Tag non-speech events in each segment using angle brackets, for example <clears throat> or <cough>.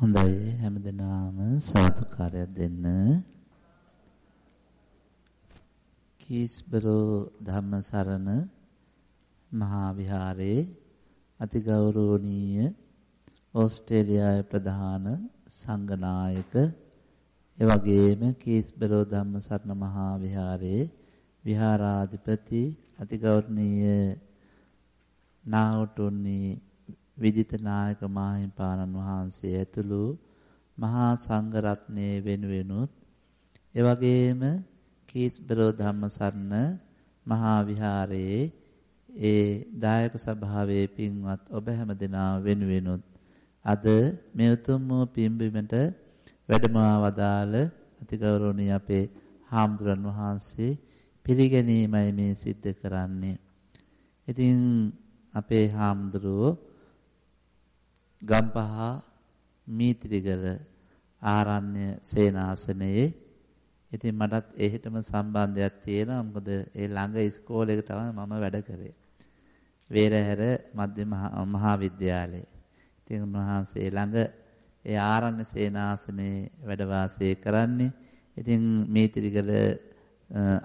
හොඳයි හැමදෙනාම සාදුකාරයක් දෙන්න. කීස්බරෝ ධම්මසරණ මහා විහාරයේ අතිගෞරවනීය ඕස්ට්‍රේලියාවේ ප්‍රධාන සංඝනායක එවැගේම කීස්බරෝ ධම්මසරණ මහා විහාරයේ විහාරාධිපති අතිගෞරවනීය නාවුටුන්නි විදිත නායක මාහිම්පාණන් වහන්සේ ඇතුළු මහා සංඝ රත්නයේ වෙනුවෙනුත් එවැගේම කීස්බරෝ ධම්මසරණ මහා විහාරයේ ඒ දායක සභාවේ පින්වත් ඔබ හැම දෙනා වෙනුවෙනුත් අද මේ උතුම් වූ පින්බිමට වැඩම වදාළ අතිගෞරවනීය අපේ හාමුදුරන් වහන්සේ පිළිගැනීමයි මේ සිද්ධ කරන්නේ. ඉතින් අපේ හාමුදුරුවෝ ගම්පහ මීත්‍රිගල ආරණ්‍ය සේනාසනයේ ඉතින් මටත් එහෙටම සම්බන්ධයක් තියෙනවා මොකද ඒ ළඟ ඉස්කෝලේක තමයි මම වැඩ කරේ. වේරහැර මධ්‍යම මහා විද්‍යාලයේ. ඉතින් උන්වහන්සේ ළඟ ඒ ආරණ්‍ය සේනාසනයේ වැඩ වාසය කරන්නේ. ඉතින් මීත්‍රිගල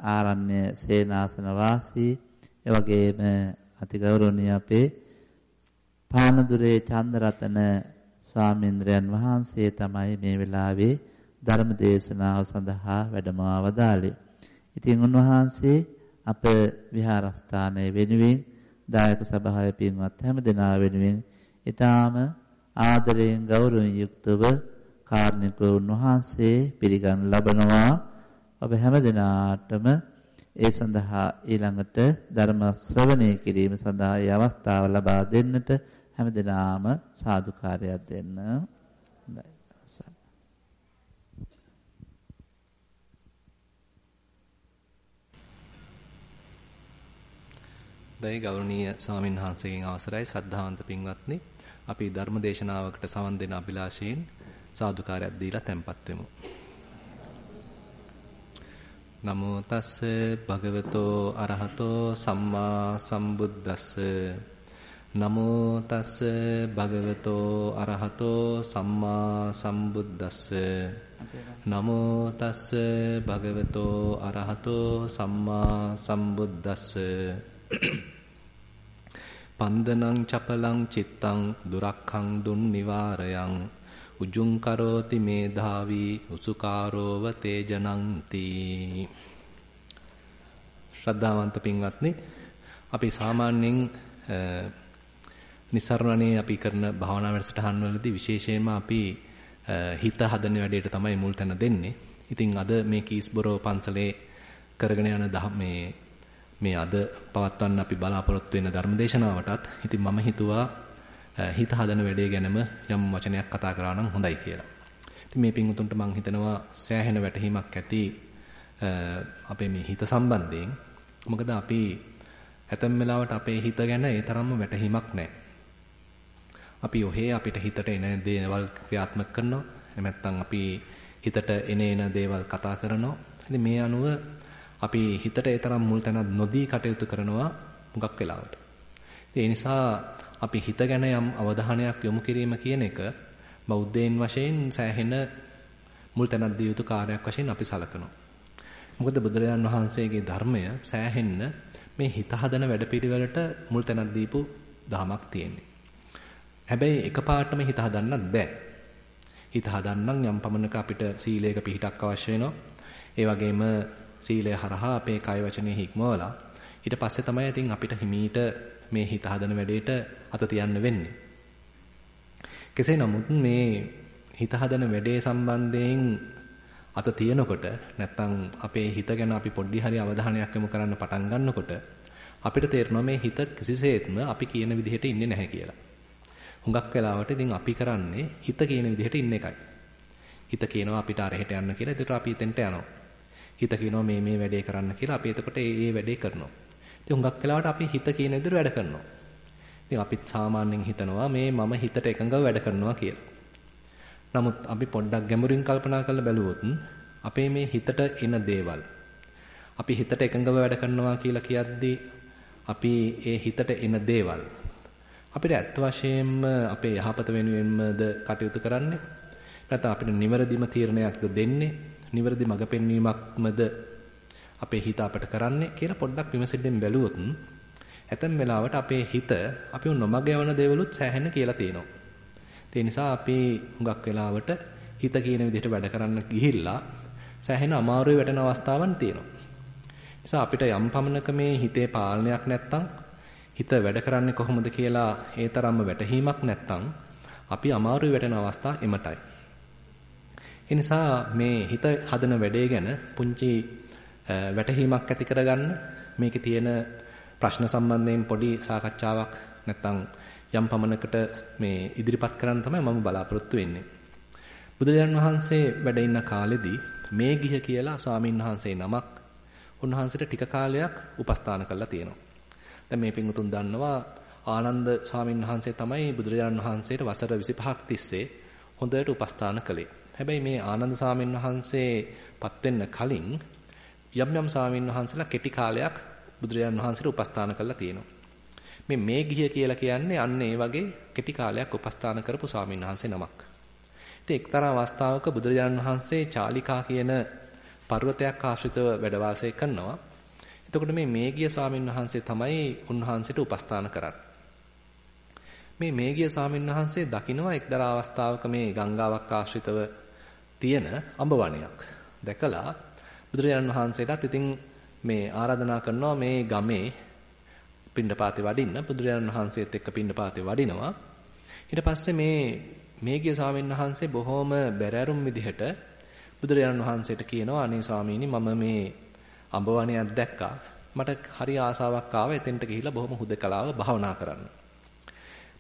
ආරණ්‍ය සේනාසන වාසී එවැගේම අතිගෞරවනීය අපේ පානදුරේ චන්දරතන ස්වාමීන්ද්‍රයන් වහන්සේ තමයි මේ වෙලාවේ ධර්ම දේශනාව සඳහා වැඩමවා වදාළේ. ඉතින් උන්වහන්සේ අප විහාරස්ථානයේ වෙනුවෙන් දායක සභාවේ පින්වත් හැම දෙනා වෙනුවෙන් ඊටාම ආදරයෙන් ගෞරවයෙන් යුක්තව කාර්නික උන්වහන්සේ පිළිගනු ලබනවා. ඔබ හැම දෙනාටම ඒ සඳහා ඊළඟට ධර්ම ශ්‍රවණය කිරීම සඳහා අවස්ථාව ලබා දෙන්නට හැමදෙනාම සාදුකාරයක් දෙන්න. හොඳයි. දැයි ගෞරවනීය ස්වාමින් වහන්සේගෙන් අවසරයි ශ්‍රද්ධාවන්ත පින්වත්නි අපි ධර්ම දේශනාවකට සවන් දෙන අභිලාෂයෙන් සාදුකාරයක් දීලා tempත් වෙමු. නමෝ තස්ස භගවතෝ අරහතෝ සම්මා සම්බුද්දස්ස. නමෝ තස්ස භගවතෝ අරහතෝ සම්මා සම්බුද්දස්ස. නමෝ තස්ස භගවතෝ අරහතෝ සම්මා සම්බුද්දස්ස. පන්දනං චපලං චිත්තං දුරක්ඛං දුන් නිවාරයං. උජුං කරෝති මේධාවි උසුකාරෝව තේජනන්ති ශ්‍රද්ධාවන්ත පින්වත්නි අපි සාමාන්‍යයෙන් નિසරණනේ අපි කරන භාවනා වැඩසටහන් වලදී විශේෂයෙන්ම අපි හිත හදන වැඩේට තමයි මුල් තැන දෙන්නේ. ඉතින් අද මේ කීස්බරෝ පන්සලේ කරගෙන යන මේ මේ අද පවත්වන්න අපි බලාපොරොත්තු වෙන ධර්මදේශනාවටත් ඉතින් මම හිතුවා හිත හදන වැඩේ ගැනම යම් වචනයක් කතා කරා නම් හොඳයි කියලා. ඉතින් මේ පින්වුතුන්ට මම හිතනවා සෑහෙන වැටහීමක් ඇති අපේ මේ හිත සම්බන්ධයෙන්. මොකද අපි ඇතැම් වෙලාවට අපේ හිත ගැන ඒ තරම්ම වැටහීමක් නැහැ. අපි ඔහේ අපිට හිතට එන දේවල් ක්‍රියාත්මක කරනවා. එහෙම නැත්නම් අපි හිතට එන එන දේවල් කතා කරනවා. ඉතින් මේ අනුව අපි හිතට ඒ තරම් මුල් තැනක් නොදී කටයුතු කරනවා මුගක් වෙලාවට. ඒ නිසා අපි හිත ගැන යම් අවධානයක් යොමු කිරීම කියන එක බෞද්ධයන් වශයෙන් සෑහෙන මුල් තැනක් දිය යුතු කාර්යයක් වශයෙන් අපි සලකනවා. මොකද බුදුරජාන් වහන්සේගේ ධර්මය සෑහෙන්න මේ හිත හදන වැඩපිළිවෙලට මුල් තැනක් දීපු දහමක් තියෙන්නේ. හැබැයි එකපාරටම හිත හදන්නත් බෑ. හිත හදන්නම් යම් පමණක අපිට සීලයක පිහිටක් අවශ්‍ය වෙනවා. ඒ වගේම සීලය හරහා අපේ කය වචනේ හික්මවලා ඊට පස්සේ තමයි ඉතින් අපිට හිමීට මේ හිත හදන වැඩේට අත තියන්න වෙන්නේ. කෙසේ නමුත් මේ හිත හදන වැඩේ සම්බන්ධයෙන් අත තියනකොට නැත්තම් අපේ හිත ගැන අපි පොඩ්ඩි හරි අවධානයක් යොමු කරන්න පටන් ගන්නකොට අපිට තේරෙනවා මේ හිත කිසිසේත්ම අපි කියන විදිහට ඉන්නේ නැහැ කියලා. හුඟක් වෙලාවට ඉතින් අපි කරන්නේ හිත කියන විදිහට ඉන්න එකයි. හිත කියනවා අපිට අරහෙට යන්න කියලා. ඒකට අපි එතෙන්ට යනවා. හිත කියනවා මේ මේ වැඩේ කරන්න කියලා. අපි එතකොට ඒ වැඩේ කරනවා. ඉතින් හුඟක් වෙලාවට අපි හිත කියන විදිහට වැඩ කරනවා. ඉතින් අපිත් සාමාන්‍යයෙන් හිතනවා මේ මම හිතට එකඟව වැඩ කරනවා කියලා. නමුත් අපි පොඩ්ඩක් ගැඹුරින් කල්පනා කරලා බැලුවොත් අපේ මේ හිතට එන දේවල් අපි හිතට එකඟව වැඩ කරනවා කියලා කියද්දී අපි ඒ හිතට එන දේවල් අපිට ඇත්ත වශයෙන්ම අපේ යහපත වෙනුවෙන්මද කටයුතු කරන්නේ නැත්නම් අපිට නිවැරදිම තීරණයක්ද දෙන්නේ? නිවැරදි මඟ පෙන්වීමක්මද අපේ හිත අපට කරන්නේ කියලා පොඩ්ඩක් විමසිල්ලෙන් බැලුවොත් ඇතැම් වෙලාවට අපේ හිත අපිව නොමග යවන දේවලුත් සෑහෙන කියලා තියෙනවා. ඒ නිසා අපි හුඟක් වෙලාවට හිත කියන විදිහට වැඩ කරන්න ගිහිල්ලා සෑහෙන අමාරුවේ වැටෙන අවස්ථාවන් තියෙනවා. නිසා අපිට යම් පමණක මේ හිතේ පාලනයක් නැත්තම් හිත වැඩ කරන්නේ කොහොමද කියලා ඒ තරම්ම වැටහීමක් නැත්තම් අපි අමාරුවේ වැටෙන අවස්ථා එමටයි. ඒ නිසා මේ හිත හදන වැඩේ ගැන පුංචි වැටහීමක් ඇති කරගන්න මේකේ තියෙන ප්‍රශ්න සම්බන්ධයෙන් පොඩි සාකච්ඡාවක් නැත්නම් යම් පමණකට මේ ඉදිරිපත් කරන්න තමයි මම බලාපොරොත්තු වෙන්නේ. බුදුරජාණන් වහන්සේ වැඩ ඉන්න කාලෙදී මේ ගිහ කියලා ස්වාමින් වහන්සේ නමක් උන්වහන්සේට ටික කාලයක් උපස්ථාන කළා තියෙනවා. දැන් මේ පින්වුතුන් දන්නවා ආනන්ද ස්වාමින් වහන්සේ තමයි බුදුරජාණන් වහන්සේට වසර 25ක් තිස්සේ හොඳට උපස්ථාන කළේ. හැබැයි මේ ආනන්ද ස්වාමින් වහන්සේ පත් වෙන්න කලින් යම් යම් ස්වාමින් වහන්සේලා කෙටි කාලයක් බුදුරජාණන් වහන්සේට උපස්ථාන කළා තියෙනවා. මේ මේ ගිය කියලා කියන්නේ අන්න ඒ වගේ කෙටි කාලයක් උපස්ථාන කරපු ස්වාමින් වහන්සේ නමක්. ඉතින් එක්තරා අවස්ථාවක බුදුරජාණන් වහන්සේ චාලිකා කියන පර්වතයක් ආශ්‍රිතව වැඩ වාසය කරනවා. එතකොට මේ මේගිය ස්වාමින් වහන්සේ තමයි උන්වහන්සේට උපස්ථාන කරන්නේ. මේ මේගිය ස්වාමින් වහන්සේ දකිනවා එක්තරා අවස්ථාවක මේ ගංගාවක් ආශ්‍රිතව තියෙන අඹවණයක්. දැකලා බුදුරජාණන් වහන්සේටත් ඉතින් මේ ආරාධනා කරනවා මේ ගමේ පිණ්ඩපාතේ වඩින්න බුදුරජාණන් වහන්සේත් එක්ක පිණ්ඩපාතේ වඩිනවා. ඊට පස්සේ මේ මේගිය ස්වාමීන් වහන්සේ බොහොම බැරෑරුම් විදිහට බුදුරජාණන් වහන්සේට කියනවා අනේ ස්වාමීනි මම මේ අඹවණයක් දැක්කා. මට හරි ආසාවක් ආවා එතෙන්ට ගිහිල්ලා බොහොම හුදකලාව භාවනා කරන්න.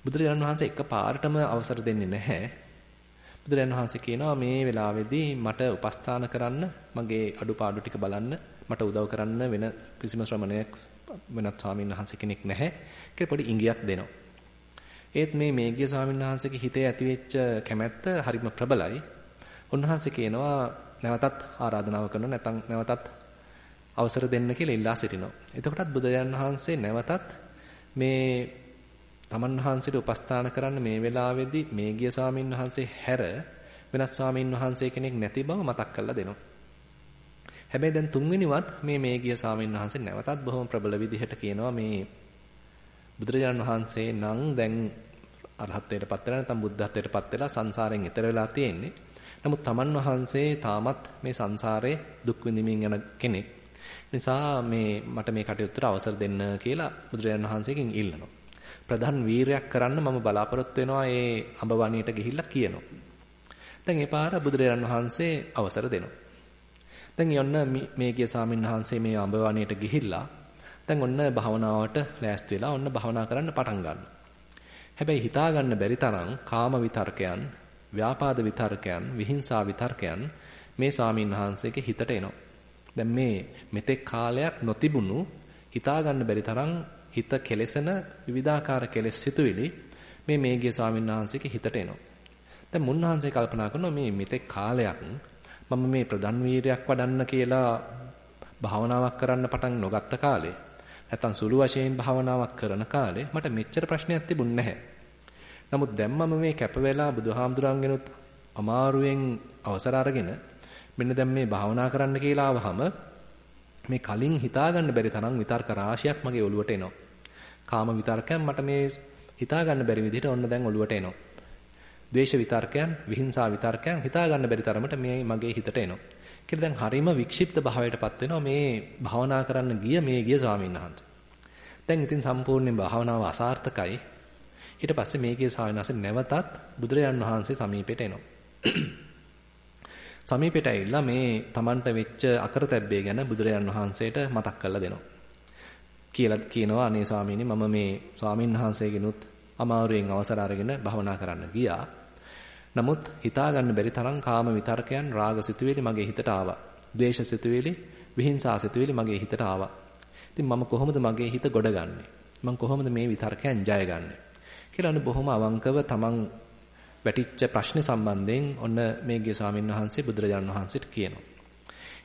බුදුරජාණන් වහන්සේ එකපාරටම අවසර දෙන්නේ නැහැ. බුදුරජාණන් වහන්සේ කියනවා මේ වෙලාවේදී මට උපස්ථාන කරන්න මගේ අඩුපාඩු ටික බලන්න මට උදව් කරන්න වෙන කිසිම ශ්‍රමණයෙක් වෙනත් ස්වාමීන් වහන්සේ කෙනෙක් නැහැ කියලා පොඩි ඉඟියක් දෙනවා. ඒත් මේ මේගිය ස්වාමීන් වහන්සේගේ හිතේ ඇතිවෙච්ච කැමැත්ත හරිම ප්‍රබලයි. උන්වහන්සේ කියනවා නැවතත් ආරාධනාව කරනවා නැත්නම් නැවතත් අවසර දෙන්න කියලා ඉල්ලා සිටිනවා. එතකොටත් බුදුරජාණන් වහන්සේ නැවතත් මේ තමන් වහන්සේට උපස්ථාන කරන්න මේ වෙලාවේදී මේගිය ස්වාමීන් වහන්සේ හැර වෙනත් ස්වාමීන් වහන්සේ කෙනෙක් නැති බව මතක් කරලා දෙනවා. හැබැයි දැන් තුන්වෙනිවත් මේ මේගිය ස්වාමීන් වහන්සේ නැවතත් බොහොම ප්‍රබල විදිහට කියනවා මේ බුදුරජාණන් වහන්සේ නම් දැන් අරහත්ත්වයට පත් වෙලා නැත්නම් බුද්ධත්වයට පත් වෙලා සංසාරයෙන් ඈතර වෙලා තියෙන්නේ. නමුත් තමන් වහන්සේ තාමත් මේ සංසාරේ දුක් විඳින්මින් යන කෙනෙක්. නිසා මේ මට මේ කටයුත්තට අවසර දෙන්න කියලා බුදුරජාණන් වහන්සේගෙන් ඉල්ලනවා. ප්‍රධාන වීරයක් කරන්න මම බලාපොරොත්තු වෙනවා ඒ අඹවණියට ගිහිල්ලා කියනවා. දැන් ඒ පාර බුදුරජාණන් වහන්සේ අවසර දෙනවා. දැන් යන්න මේ ගිය ස්වාමීන් වහන්සේ මේ අඹවණියට ගිහිල්ලා දැන් ඔන්න භාවනාවට ලෑස්ති වෙලා ඔන්න භාවනා කරන්න පටන් ගන්නවා. හැබැයි හිතා ගන්න බැරි තරම් කාම විතර්කයන්, ව්‍යාපාද විතර්කයන්, විහිංසා විතර්කයන් මේ ස්වාමීන් වහන්සේගේ හිතට එනවා. දැන් මේ මෙතෙක් කාලයක් නොතිබුණු හිතා ගන්න බැරි තරම් හිත කෙලෙසන විවිධාකාර කෙලෙස් සිතුවිලි මේ මේගිය ස්වාමීන් වහන්සේගේ හිතට එනවා. දැන් මුන්වහන්සේ කල්පනා කරනවා මේ මෙතෙක් කාලයක් මම මේ ප්‍රධාන වීරයක් වඩන්න කියලා භාවනාවක් කරන්න පටන් නොගත්ත කාලේ නැත්තම් සුළු වශයෙන් භාවනාවක් කරන කාලේ මට මෙච්චර ප්‍රශ්නයක් තිබුණ නැහැ. නමුත් දැන් මම මේ කැප වෙලා බුදුහාමුදුරන්ගෙනුත් අමාරුවෙන් අවසර අරගෙන මෙන්න දැන් මේ භාවනා කරන්න කියලා ආවහම මේ කලින් හිතා ගන්න බැරි තරම් විතර්ක රාශියක් මගේ ඔළුවට එනවා. කාම විතර්කයන් මට මේ හිතා ගන්න බැරි විදිහට ඔන්න දැන් ඔළුවට එනවා. ද්වේෂ විතර්කයන්, විහිංසා විතර්කයන් හිතා ගන්න බැරි තරමට මේ මගේ හිතට එනවා. කියලා දැන් හරීම වික්ෂිප්ත භාවයටපත් වෙනවා මේ භාවනා කරන්න ගිය මේ ගිය ස්වාමීන් වහන්සේ. දැන් ඉතින් සම්පූර්ණයෙන් භාවනාව අසාර්ථකයි. ඊට පස්සේ මේ ගිය ස්වාමීන් වහන්සේ නැවතත් බුදුරජාන් වහන්සේ සමීපයට එනවා. සමීපයට ඇවිල්ලා මේ Tamanට වෙච්ච අකරතැබ්බේ ගැන බුදුරජාන් වහන්සේට මතක් කරලා දෙනවා. කියලා කියනවා අනේ ස්වාමීනි මම මේ ස්වාමින් වහන්සේගෙනුත් අමාරුවෙන් අවසර අරගෙන භවනා කරන්න ගියා. නමුත් හිතා ගන්න බැරි තරම් කාම විතර්කයන් රාග සිතුවිලි මගේ හිතට ආවා. ද්වේෂ සිතුවිලි, විහිංසා සිතුවිලි මගේ හිතට ආවා. ඉතින් මම කොහොමද මගේ හිත ගොඩගන්නේ? මම කොහොමද මේ විතර්කයන් ජයගන්නේ? කියලා අන්න බොහොම අවංකව තමන් වැටිච්ච ප්‍රශ්නේ සම්බන්ධයෙන් ඔන්න මේගේ ස්වාමීන් වහන්සේ බුදුරජාණන් වහන්සේට කියනවා.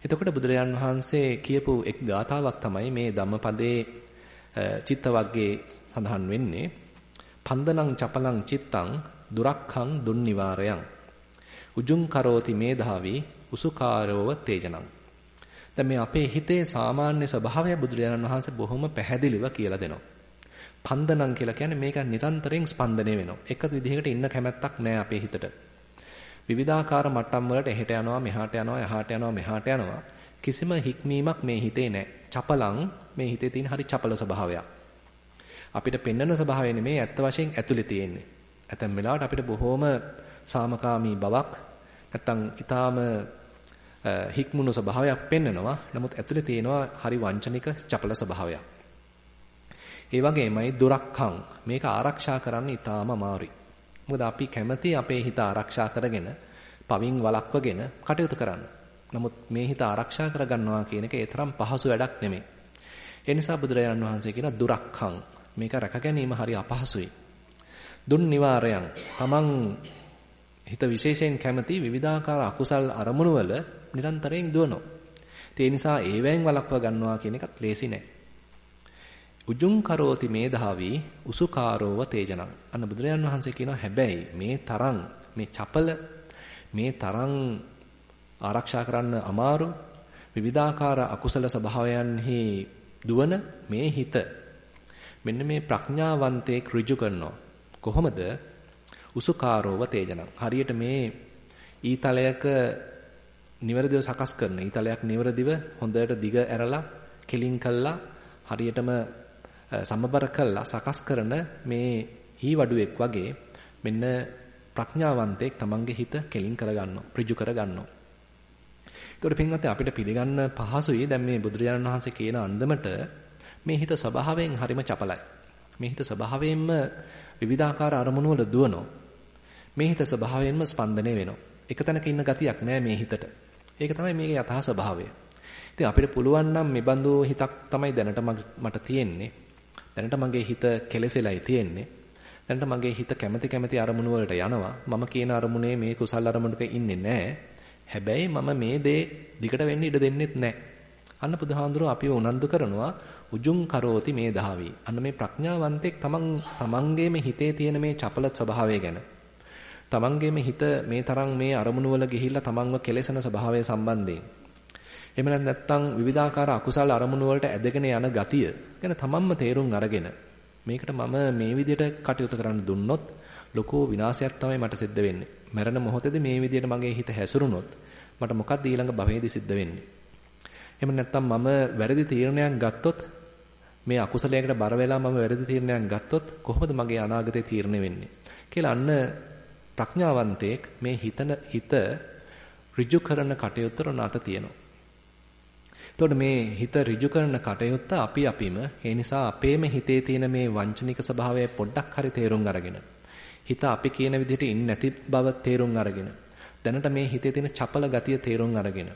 එතකොට බුදුරජාණන් වහන්සේ කියපු එක් ගාතාවක් තමයි මේ ධම්මපදයේ චිත්ත වර්ගයේ සඳහන් වෙන්නේ. පන්දනං චපලං චිත්තං දුරක්ඛං දුන්නිවාරයන්. උජුං කරෝති මේධාවි උසුකාරෝව තේජනං. දැන් මේ අපේ හිතේ සාමාන්‍ය ස්වභාවය බුදුරජාණන් වහන්සේ බොහොම පැහැදිලිව කියලා දෙනවා. පන්දනං කියලා කියන්නේ මේක නිරන්තරයෙන් ස්පන්දනය වෙනවා. එක විදිහකට ඉන්න කැමැත්තක් නැහැ අපේ හිතට. විවිධාකාර මට්ටම් වලට එහෙට යනවා මෙහාට යනවා එහාට යනවා මෙහාට යනවා. කිසිම හික්මීමක් මේ හිතේ නැහැ. චපලං මේ හිතේ තියෙන හරි චපල ස්වභාවයක්. අපිට පෙන්වන ස්වභාවය නෙමේ ඇත්ත වශයෙන් ඇතුලේ තියෙන්නේ. ඇතැම් වෙලාවට අපිට බොහොම සාමකාමී බවක් නැත්තම් ඊටාම හික්මුණු ස්වභාවයක් පෙන්නනවා. නමුත් ඇතුලේ තියෙනවා හරි වංචනික චපල ස්වභාවයක්. ඒ වගේමයි දුරක්ඛං මේක ආරක්ෂා කරන්න ඊටාම අමාරුයි. මොකද අපි කැමති අපේ හිත ආරක්ෂා කරගෙන පවින් වළක්වගෙන කටයුතු කරන්න. නමුත් මේ හිත ආරක්ෂා කරගන්නවා කියන එක ඒ තරම් පහසු වැඩක් නෙමෙයි. ඒ නිසා බුදුරජාණන් වහන්සේ කියන දුරක්ඛං මේක රැක ගැනීම හරි අපහසුයි. දුන් නිවාරයන් තමන් හිත විශේෂයෙන් කැමති විවිධාකාර අකුසල් අරමුණු වල නිරන්තරයෙන් දුවනවා. ඒ නිසා ඒවෙන් වළක්ව ගන්නවා කියන එකත් ලේසි නෑ. උජුං කරෝති මේධාවි උසුකාරෝව තේජනං. අන්න බුදුරජාන් වහන්සේ කියනවා හැබැයි මේ තරම් මේ චපල මේ තරම් ආරක්ෂා කරන්න අමාරු විවිධාකාර අකුසල ස්වභාවයන්හි දුවන මේ හිත මෙන්න මේ ප්‍රඥාවන්තයෙක් ඍජු කරනවා. කොහොමද? උසුකාරෝව තේජනං. හරියට මේ ඊතලයක නිවැරදිව සකස් කරන ඊතලයක් නිවැරදිව හොඳට දිග ඇරලා කෙලින් කළා හරියටම සමබර කළා සකස් කරන මේ හීවඩුවෙක් වගේ මෙන්න ප්‍රඥාවන්තයෙක් තමන්ගේ හිත කෙලින් කරගන්නවා ප්‍රිජු කරගන්නවා. ඒතකොට පින්වත් අපිට පිළිගන්න පහසුයි දැන් මේ බුදුරජාණන් වහන්සේ කියන අන්දමට මේ හිත ස්වභාවයෙන් හරිම චපලයි. මේ හිත ස්වභාවයෙන්ම විවිධාකාර අරමුණු වල දුවනවා. මේ හිත ස්වභාවයෙන්ම ස්පන්දනය වෙනවා. එක තැනක ඉන්න ගතියක් නෑ මේ හිතට. ඒක තමයි මේකේ යථා ස්වභාවය. ඉතින් අපිට පුළුවන් නම් මේ බඳු හිතක් තමයි දැනට මට තියෙන්නේ. දැනට මගේ හිත කෙලෙසෙලයි තියෙන්නේ. දැනට මගේ හිත කැමැති කැමැති අරමුණු වලට යනවා. මම කියන අරමුණේ මේ කුසල් අරමුණක ඉන්නේ නැහැ. හැබැයි මම මේ දේ දිගට වෙන්න ඉඩ දෙන්නෙත් නැහැ. අන්න බුදුහාඳුරෝ අපිව උනන්දු කරනවා උජුං කරෝති මේ දහවි. අන්න මේ ප්‍රඥාවන්තෙක් තමන් තමන්ගේම හිතේ තියෙන මේ චපල ස්වභාවය ගැන තමන්ගේම හිත මේ තරම් මේ අරමුණු වල ගිහිල්ලා තමන්ව කෙලෙසන ස්වභාවය සම්බන්ධයෙන් එහෙම නැත්නම් විවිධාකාර අකුසල අරමුණු වලට ඇදගෙන යන ගතිය ගැන තමන්ම තේරුම් අරගෙන මේකට මම මේ විදිහට කටයුතු කරන්න දුන්නොත් ලොකු විනාශයක් තමයි මට සිද්ධ වෙන්නේ. මරණ මොහොතේදී මේ විදිහට මගේ හිත හැසිරුණොත් මට මොකක්ද ඊළඟ භවයේදී සිද්ධ වෙන්නේ? එහෙම නැත්නම් මම වැරදි තීරණයක් ගත්තොත් මේ අකුසලයකට බර වෙලා මම වැරදි තීරණයක් ගත්තොත් කොහොමද මගේ අනාගතේ තීරණය වෙන්නේ කියලා අන්න ප්‍රඥාවන්තයෙක් මේ හිතන හිත ඍජු කරන කටයුත්තට නැත තියෙනවා. එතකොට මේ හිත ඍජු කරන කටයුත්ත අපි අපිම ඒ නිසා අපේම හිතේ තියෙන මේ වංචනික ස්වභාවය පොඩ්ඩක් හරි තේරුම් අරගෙන හිත අපි කියන විදිහට ඉන්නේ නැති බව තේරුම් අරගෙන දැනට මේ හිතේ තියෙන චපල ගතිය තේරුම් අරගෙන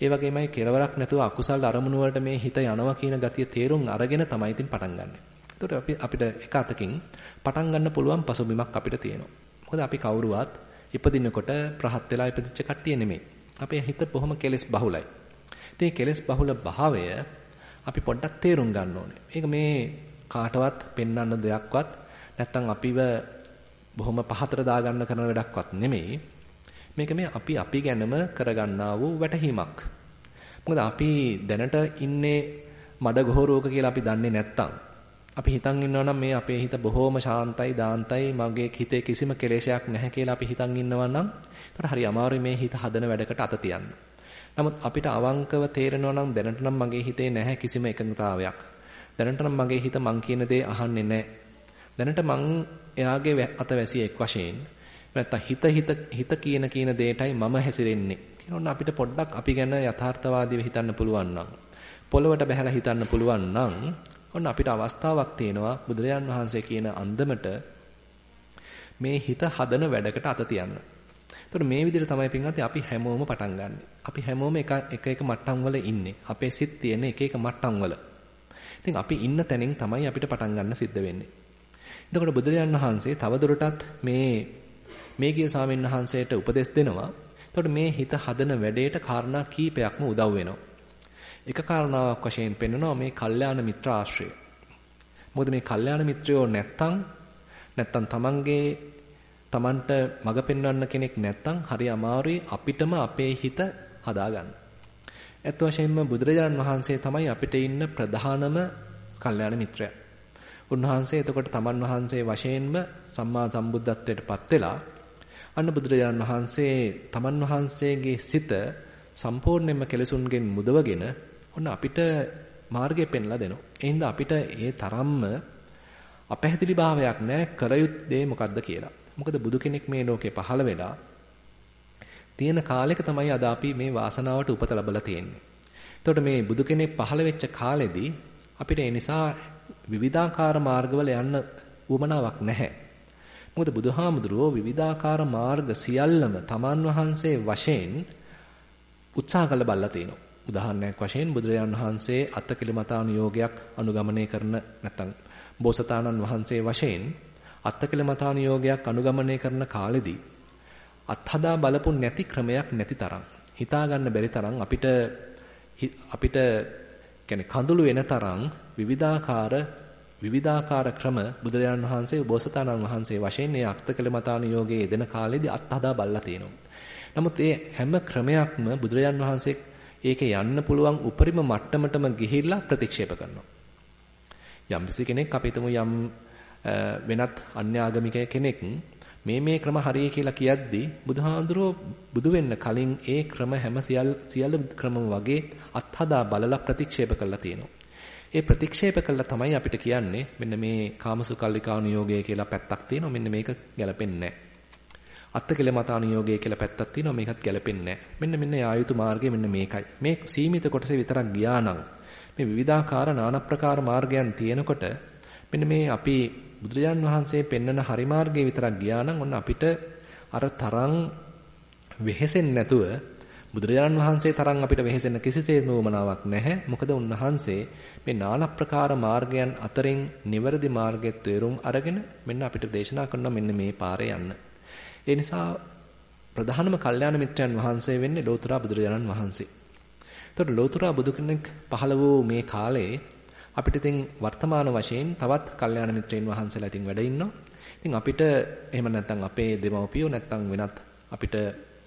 ඒ වගේමයි කෙලවරක් නැතුව අකුසල් අරමුණු වලට මේ හිත යනවා කියන ගතිය තේරුම් අරගෙන තමයි ඉතින් පටන් ගන්න. එතකොට අපි අපිට එක අතකින් පටන් ගන්න පුළුවන් පසුබිමක් අපිට තියෙනවා. මොකද අපි කවුරුවත් ඉපදිනකොට ප්‍රහත් වෙලා ඉපදිච්ච කට්ටිය නෙමෙයි. අපේ හිත බොහොම කෙලෙස් බහුලයි. ඉතින් කෙලෙස් බහුල භාවය අපි පොඩ්ඩක් තේරුම් ගන්න ඕනේ. ඒක මේ කාටවත් පෙන්වන්න දෙයක්වත් නැත්තම් අපිව බොහොම පහතට දාගන්න කරන වැඩක්වත් නෙමෙයි. මේක මේ අපි අපි ගැනම කරගන්නා වූ වැටහීමක්. මොකද අපි දැනට ඉන්නේ මඩ ගොහරුවක කියලා අපි දන්නේ නැත්තම් අපි හිතන් ඉන්නවා නම් මේ අපේ හිත බොහොම ශාන්තයි දාන්තයි මගේ හිතේ කිසිම කෙලෙසයක් නැහැ කියලා අපි හිතන් ඉන්නවා නම් ඒකට හරි අමාරුයි මේ හිත හදන වැඩකට අත තියන්න. නමුත් අපිට අවංකව තේරෙනවා නම් දැනට නම් මගේ හිතේ නැහැ කිසිම එකඟතාවයක්. දැනට නම් මගේ හිත මං කියන දේ අහන්නේ නැහැ. දැනට මං එයාගේ අත වැසියෙක් වශයෙන් නැත්තම් හිත හිත හිත කියන කියන දෙයටයි මම හැසිරෙන්නේ. කියනොත් අපිට පොඩ්ඩක් අපි ගැන යථාර්ථවාදීව හිතන්න පුළුවන් නම් පොළවට බහැලා හිතන්න පුළුවන් නම් ඔන්න අපිට අවස්ථාවක් තියෙනවා බුදුරජාන් වහන්සේ කියන අන්දමට මේ හිත හදන වැඩකට අත තියන්න. එතකොට මේ විදිහට තමයි පින්වත්නි අපි හැමෝම පටන් ගන්නෙ. අපි හැමෝම එක එක එක මට්ටම් වල ඉන්නේ. අපේ සිත් තියෙන එක එක මට්ටම් වල. ඉතින් අපි ඉන්න තැනින් තමයි අපිට පටන් ගන්න සිද්ධ වෙන්නේ. එතකොට බුදුරජාන් වහන්සේ තවදුරටත් මේ මේකේ ස්වාමීන් වහන්සේට උපදෙස් දෙනවා. එතකොට මේ හිත හදන වැඩේට කාරණා කීපයක්ම උදව් වෙනවා. එක කාරණාවක් වශයෙන් පෙන්වනවා මේ කල්යාණ මිත්‍ර ආශ්‍රය. මොකද මේ කල්යාණ මිත්‍රයෝ නැත්තම් නැත්තම් තමන්ගේ Tamanට මඟ පෙන්වන්න කෙනෙක් නැත්තම් හරි අමාරුයි අපිටම අපේ හිත හදාගන්න. ඇත්ත වශයෙන්ම බුදුරජාණන් වහන්සේ තමයි අපිට ඉන්න ප්‍රධානම කල්යාණ මිත්‍රයා. උන්වහන්සේ එතකොට තමන් වහන්සේ වශයෙන්ම සම්මා සම්බුද්ධත්වයට පත් වෙලා අන්න බුදුරජාණන් වහන්සේ තමන් වහන්සේගේ සිත සම්පූර්ණයෙන්ම කෙලසුන්ගෙන් මුදවගෙන ඔන්න අපිට මාර්ගය පෙන්ලා දෙනවා. ඒ හින්දා අපිට ඒ තරම්ම අපැහැදිලි භාවයක් නැහැ කර යුත්තේ මොකද්ද කියලා. මොකද බුදු කෙනෙක් මේ ලෝකේ පහළ වෙලා තියෙන කාලෙක තමයි අද අපි මේ වාසනාවට උපත ලැබලා තියෙන්නේ. එතකොට මේ බුදු කෙනෙක් පහළ වෙච්ච කාලෙදී අපිට ඒ නිසා විවිධාකාර මාර්ගවල යන්න උවමනාවක් නැහැ. මොකද බුදුහාමුදුරුවෝ විවිධාකාර මාර්ග සියල්ලම තමන් වහන්සේ වශයෙන් උත්සාහ කළ බල්ලා තිනවා. උදාහරණයක් වශයෙන් බුදුරජාණන් වහන්සේ අත්තකිලමතානුയോഗයක් අනුගමනය කරන නැත්නම් බෝසතාණන් වහන්සේ වශයෙන් අත්තකල මතානුയോഗයක් අනුගමනය කරන කාලෙදී අත්හදා බලපු නැති ක්‍රමයක් නැති තරම් හිතා ගන්න බැරි තරම් අපිට අපිට කියන්නේ කඳුළු වෙන තරම් විවිධාකාර විවිධාකාර ක්‍රම බුදුරජාණන් වහන්සේ බෝසතාණන් වහන්සේ වශයෙන් මේ අත්තකල මතානුയോഗයේ යෙදෙන කාලෙදී අත්හදා බලලා තියෙනවා. නමුත් මේ හැම ක්‍රමයක්ම බුදුරජාණන් වහන්සේ ඒක යන්න පුළුවන් උපරිම මට්ටමටම ගිහිල්ලා ප්‍රතික්ෂේප කරනවා. යම් කෙනෙක් අපි හිතමු යම් වෙනත් අන්‍යාගමික කෙනෙක් මේ මේ ක්‍රම හරිය කියලා කියද්දී බුදුහාඳුරෝ බුදු වෙන්න කලින් ඒ ක්‍රම හැම සියල් සියලු ක්‍රමම වගේ අත්හදා බලලා ප්‍රතික්ෂේප කළා තියෙනවා. ඒ ප්‍රතික්ෂේප කළා තමයි අපිට කියන්නේ මෙන්න මේ කාමසුකල්ලිකානුയോഗය කියලා පැත්තක් තියෙනවා මෙන්න මේක ගැලපෙන්නේ නැහැ. අත්තකලමතානුയോഗය කියලා පැත්තක් තියෙනවා මේකත් ගැලපෙන්නේ නැහැ. මෙන්න මෙන්න ආයුතු මාර්ගය මෙන්න මේකයි. මේ සීමිත කොටසේ විතරක් ගියා නම් මේ විවිධාකාර නානප්‍රකාර මාර්ගයන් තියෙනකොට මෙන්න මේ අපි බුදුරජාන් වහන්සේ පෙන්වන හරි මාර්ගයේ විතරක් ගියා නම් ඔන්න අපිට අර තරම් වෙහෙසෙන්නේ නැතුව බුදුරජාණන් වහන්සේ තරම් අපිට වෙහෙසෙන්න කිසිසේත් නෝමනාවක් නැහැ. මොකද උන්වහන්සේ මේ নানা ප්‍රකාර මාර්ගයන් අතරින් නිවැරදි මාර්ගයේ තේරුම් අරගෙන මෙන්න අපිට දේශනා කරනවා මෙන්න මේ පාරේ යන්න. ඒ නිසා ප්‍රධානම කල්යාණ මිත්‍රයන් වහන්සේ වෙන්නේ ලෝතර බුදුරජාණන් වහන්සේ. එතකොට ලෝතර බුදු කෙනෙක් පහළ වූ මේ කාලේ අපිට ඉතින් වර්තමාන වශයෙන් තවත් කල්යාණ මිත්‍රයන් වහන්සේලා ඉතින් වැඩ ඉන්නවා. ඉතින් අපිට එහෙම නැත්නම් අපේ දෙමව්පියෝ නැත්නම් වෙනත් අපිට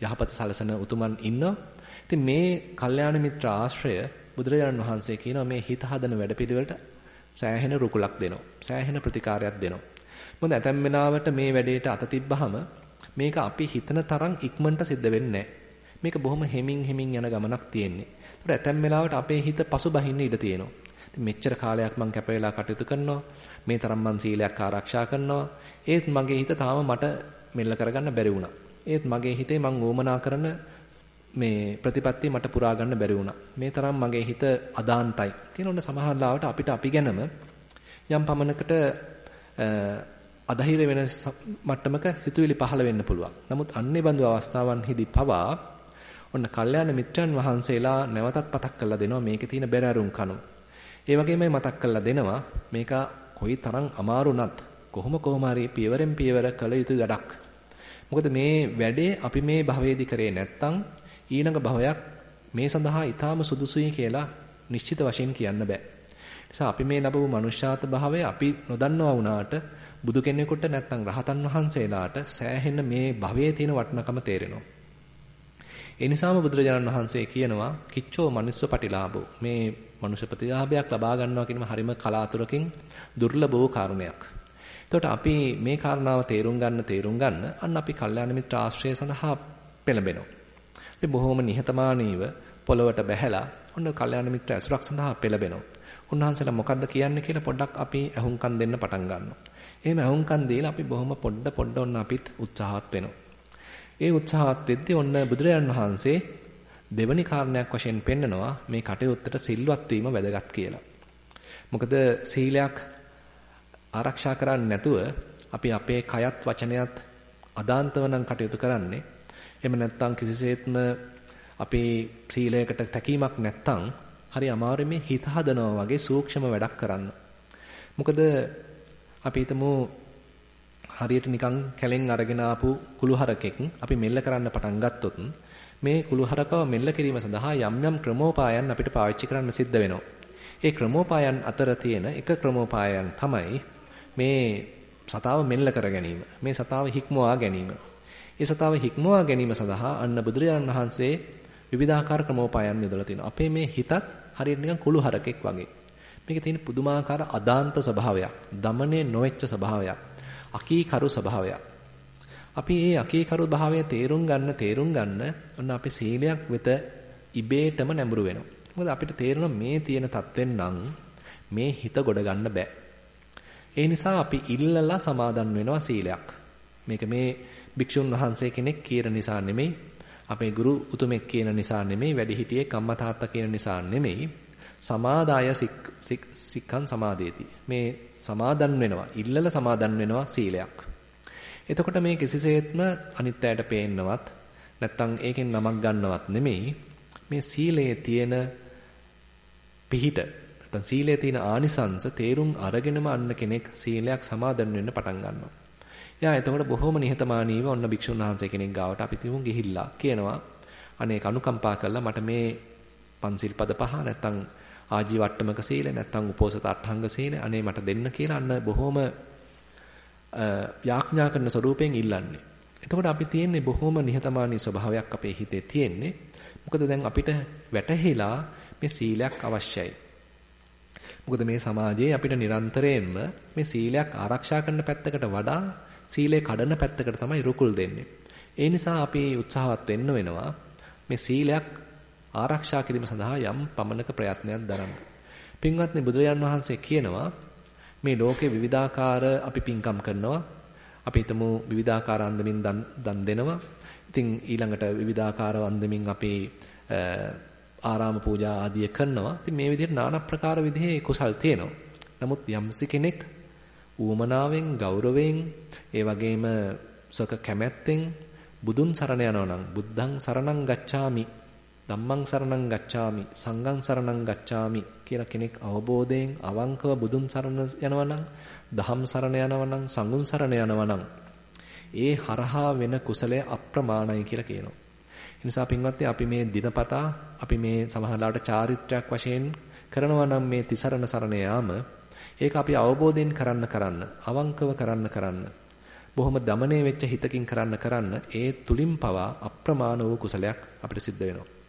යහපත සලසන උතුමන් ඉන්නවා. ඉතින් මේ කල්යාණ මිත්‍ර ආශ්‍රය බුදුරජාණන් වහන්සේ කියනවා මේ හිත හදන වැඩපිළිවෙලට සෑහෙන රුකුලක් දෙනවා. සෑහෙන ප්‍රතිකාරයක් දෙනවා. මොකද ඇතැම් වෙලාවට මේ වැඩේට අත තිබ්බහම මේක අපි හිතන තරම් ඉක්මනට සිද්ධ වෙන්නේ මේක බොහොම හෙමින් හෙමින් යන ගමනක් තියෙන්නේ. ඒකට ඇතැම් වෙලාවට අපේ හිත පසුබහින්න ඉඩ තියෙනවා. ඉතින් මෙච්චර කාලයක් මම කැප වෙලා කටයුතු කරනවා. මේ තරම් මං සීලයක් ආරක්ෂා කරනවා. ඒත් මගේ හිත තාම මට මෙල්ල කරගන්න බැරි වුණා. ඒත් මගේ හිතේ මං ඕමනා කරන මේ ප්‍රතිපත්තිය මට පුරා ගන්න බැරි වුණා. මේ තරම් මගේ හිත අදාන්තයි. කියනොත් සමහර ලාවට අපිට අපි ගැනම යම් පමණකට අධෛර්ය වෙන මට්ටමක සිතුවිලි පහළ වෙන්න පුළුවන්. නමුත් අන්නේ බඳු අවස්ථාවන්හිදී පවා ඔන්න කල්යාණ මිත්‍රයන් වහන්සේලා නැවතත් පතක් කරලා දෙනවා මේකේ තියෙන බැරරුම් කණු. ඒ වගේමයි මතක් කරලා දෙනවා මේක කොයි තරම් අමාරු නත් කොහොම කොහොම හරි පියවරෙන් පියවර කළ යුතු වැඩක්. මොකද මේ වැඩේ අපි මේ භවයේදී කරේ නැත්තම් ඊළඟ භවයක් මේ සඳහා ඊටාම සුදුසුයි කියලා නිශ්චිත වශයෙන් කියන්න බෑ. නිසා අපි මේ ලැබපු මනුෂ්‍යාත භාවය අපි නොදන්නවා වුණාට බුදු කෙනෙකුට නැත්නම් රහතන් වහන්සේලාට සෑහෙන මේ භවයේ තියෙන වටිනකම තේරෙනවා. ඒ නිසාම බුදුරජාණන් වහන්සේ කියනවා කිච්චෝ මනුස්ස පටිලාභෝ මේ මනුෂ්‍ය ප්‍රතිලාභයක් ලබා ගන්නවා කියනම හරිම කලාතුරකින් දුර්ලභ වූ කාරණයක්. එතකොට අපි මේ කාරණාව තේරුම් ගන්න තේරුම් ගන්න අන්න අපි කල්යාණ මිත්‍ර ආශ්‍රය සඳහා පෙළඹෙනවා. අපි බොහොම නිහතමානීව පොළවට බැහැලා ඔන්න කල්යාණ මිත්‍ර ඇසුරක් සඳහා පෙළඹෙනවා. උන්වහන්සේලා මොකද්ද කියන්නේ කියලා පොඩ්ඩක් අපි අහුම්කම් දෙන්න පටන් ගන්නවා. එහෙම අහුම්කම් දීලා අපි බොහොම පොඩ පොඩ ඔන්න අපිත් උත්සාහත් වෙනවා. ඒ උත්සාහත් වෙද්දී ඔන්න බුදුරජාණන් වහන්සේ දෙවනි කාරණයක් වශයෙන් පෙන්නනවා මේ කටයුත්තට සිල්වත් වීම වැදගත් කියලා. මොකද සීලයක් ආරක්ෂා කරන්නේ නැතුව අපි අපේ කයත් වචනයත් අදාන්තව නම් කටයුතු කරන්නේ. එහෙම නැත්නම් කිසිසේත්ම අපේ සීලයකට තැකීමක් නැත්නම් හරි අමාරුයි මේ හිත හදනවා වගේ සූක්ෂම වැඩක් කරන්න. මොකද අපි හිතමු හරියට නිකන් කැලෙන් අරගෙන ආපු කුළුහරකෙක් අපි මෙල්ල කරන්න පටන් ගත්තොත් මේ කුළුහරකව මෙල්ල කිරීම සඳහා යම් යම් ක්‍රමෝපායන් අපිට පාවිච්චි කරන්න සිද්ධ වෙනවා. ඒ ක්‍රමෝපායන් අතර තියෙන එක ක්‍රමෝපායන් තමයි මේ සතාව මෙල්ල කර ගැනීම. මේ සතාව හික්මවා ගැනීම. ඒ සතාව හික්මවා ගැනීම සඳහා අන්න බුදුරජාණන් වහන්සේ විවිධාකාර ක්‍රමෝපායන් යොදලා තිනවා. අපේ මේ හිතත් හරියට නිකන් කුළු හරකෙක් වගේ. මේකේ තියෙන පුදුමාකාර අදාන්ත ස්වභාවයක්, দমনයේ නොවෙච්ච ස්වභාවයක්, අකීකරු ස්වභාවයක්. අපි මේ අකීකරු භාවය තේරුම් ගන්න තේරුම් ගන්න ඔන්න අපි සීලයක් වෙත ඉබේටම නැඹුරු වෙනවා. මොකද අපිට තේරෙන මේ තියෙන தත්වෙන් නම් මේ හිත ගොඩ ගන්න බෑ. ඒ නිසා අපි ඉල්ලලා සමාදන් වෙනවා සීලයක්. මේක මේ භික්ෂුන් වහන්සේ කෙනෙක් කියන නිසා නෙමෙයි අපේ ගුරු උතුමෙක් කියන නිසා නෙමෙයි වැඩිහිටියෙක් අම්මා තාත්තා කියන නිසා නෙමෙයි සමාදාය සික්ඛන් සමාදේති. මේ සමාදන් වෙනවා. ඉල්ලල සමාදන් වෙනවා සීලයක්. එතකොට මේ කිසිසේත්ම අනිත් අයට පේන්නවත් නැත්තම් ඒකෙන් නමක් ගන්නවත් නෙමෙයි මේ සීලයේ තියෙන පිහිට නැත්තම් සීලයේ තියෙන ආනිසංස තේරුම් අරගෙනම අන්න කෙනෙක් සීලයක් සමාදන් වෙන්න පටන් ගන්නවා. එයා එතකොට බොහොම නිහතමානීව ඔන්න භික්ෂුන් වහන්සේ කෙනෙක් ගාවට අපි තියුම් ගිහිල්ලා කියනවා අනේ කනුකම්පා කරලා මට මේ පන්සිල් පද පහ නැත්තම් ආජීවට්ටමක සීල නැත්තම් උපෝසත අට්ඨංග සීල අනේ මට දෙන්න කියලා අන්න බොහොම යාඥා කරන ස්වරූපයෙන් ඉල්ලන්නේ. එතකොට අපි තියෙන්නේ බොහොම නිහතමානී ස්වභාවයක් අපේ හිතේ තියෙන්නේ. මොකද දැන් අපිට වැටහිලා මේ සීලයක් අවශ්‍යයි. මොකද මේ සමාජයේ අපිට නිරන්තරයෙන්ම මේ සීලයක් ආරක්ෂා කරන පැත්තකට වඩා සීලය කඩන පැත්තකට තමයි රුකුල් දෙන්නේ. ඒ නිසා අපි උත්සාහවත් වෙන්න වෙනවා මේ සීලයක් ආරක්ෂා කිරීම සඳහා යම් පමණක ප්‍රයත්නයක් දරන්න. පින්වත්නි බුදුරජාන් වහන්සේ කියනවා මේ ලෝකේ විවිධාකාර අපි පින්කම් කරනවා. අපි හිතමු විවිධාකාර අන්දමින් දන් දෙනවා. ඉතින් ඊළඟට විවිධාකාර අන්දමින් අපි ආරාම පූජා ආදිය කරනවා. ඉතින් මේ විදිහට নানা ප්‍රකාර විදිහේ කුසල් තියෙනවා. නමුත් යම්සි කෙනෙක් ඌමනාවෙන් ගෞරවයෙන් ඒ වගේම සක කැමැත්තෙන් බුදුන් සරණ යනවා නම් බුද්ධං සරණං ගච්ඡාමි ධම්මං සරණං ගච්ඡාමි සංඝං සරණං ගච්ඡාමි කියලා කෙනෙක් අවබෝධයෙන් අවංකව බුදුන් සරණ යනවනම් දහම් සරණ යනවනම් සංඝුන් සරණ යනවනම් ඒ හරහා වෙන කුසලය අප්‍රමාණයි කියලා කියනවා. ඒ නිසා පින්වත්නි අපි මේ දිනපතා අපි මේ සමහරලාට චාරිත්‍රාක් වශයෙන් කරනවා නම් මේ තිසරණ සරණ යාම ඒක අපි අවබෝධයෙන් කරන්න කරන්න අවංකව කරන්න කරන්න බොහොම දමණය වෙච්ච හිතකින් කරන්න කරන්න ඒ තුලින් පවා අප්‍රමාණ වූ කුසලයක් අපිට සිද්ධ වෙනවා.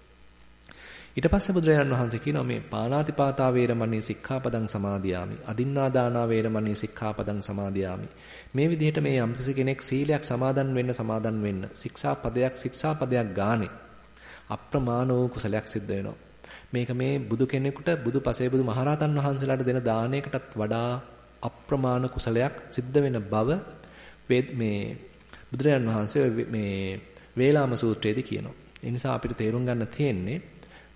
ඊට පස්සේ බුදුරජාණන් වහන්සේ කියනවා මේ පාණාතිපාතා වේරමණී සික්ඛාපදං සමාදියාමි. අදින්නාදානා වේරමණී සික්ඛාපදං සමාදියාමි. මේ විදිහට මේ යම්කිසි කෙනෙක් සීලයක් සමාදන් වෙන්න සමාදන් වෙන්න ශික්ෂාපදයක් ශික්ෂාපදයක් ගානේ අප්‍රමාණ වූ කුසලයක් සිද්ධ වෙනවා. මේක මේ බුදු කෙනෙකුට බුදු පසේ බුදු මහරහතන් වහන්සේලාට දෙන දානයකටත් වඩා අප්‍රමාණ කුසලයක් සිද්ධ වෙන බව මේ බුදුරජාණන් වහන්සේ මේ වේලාම සූත්‍රයේදී කියනවා. ඒ නිසා අපිට තේරුම් ගන්න තියෙන්නේ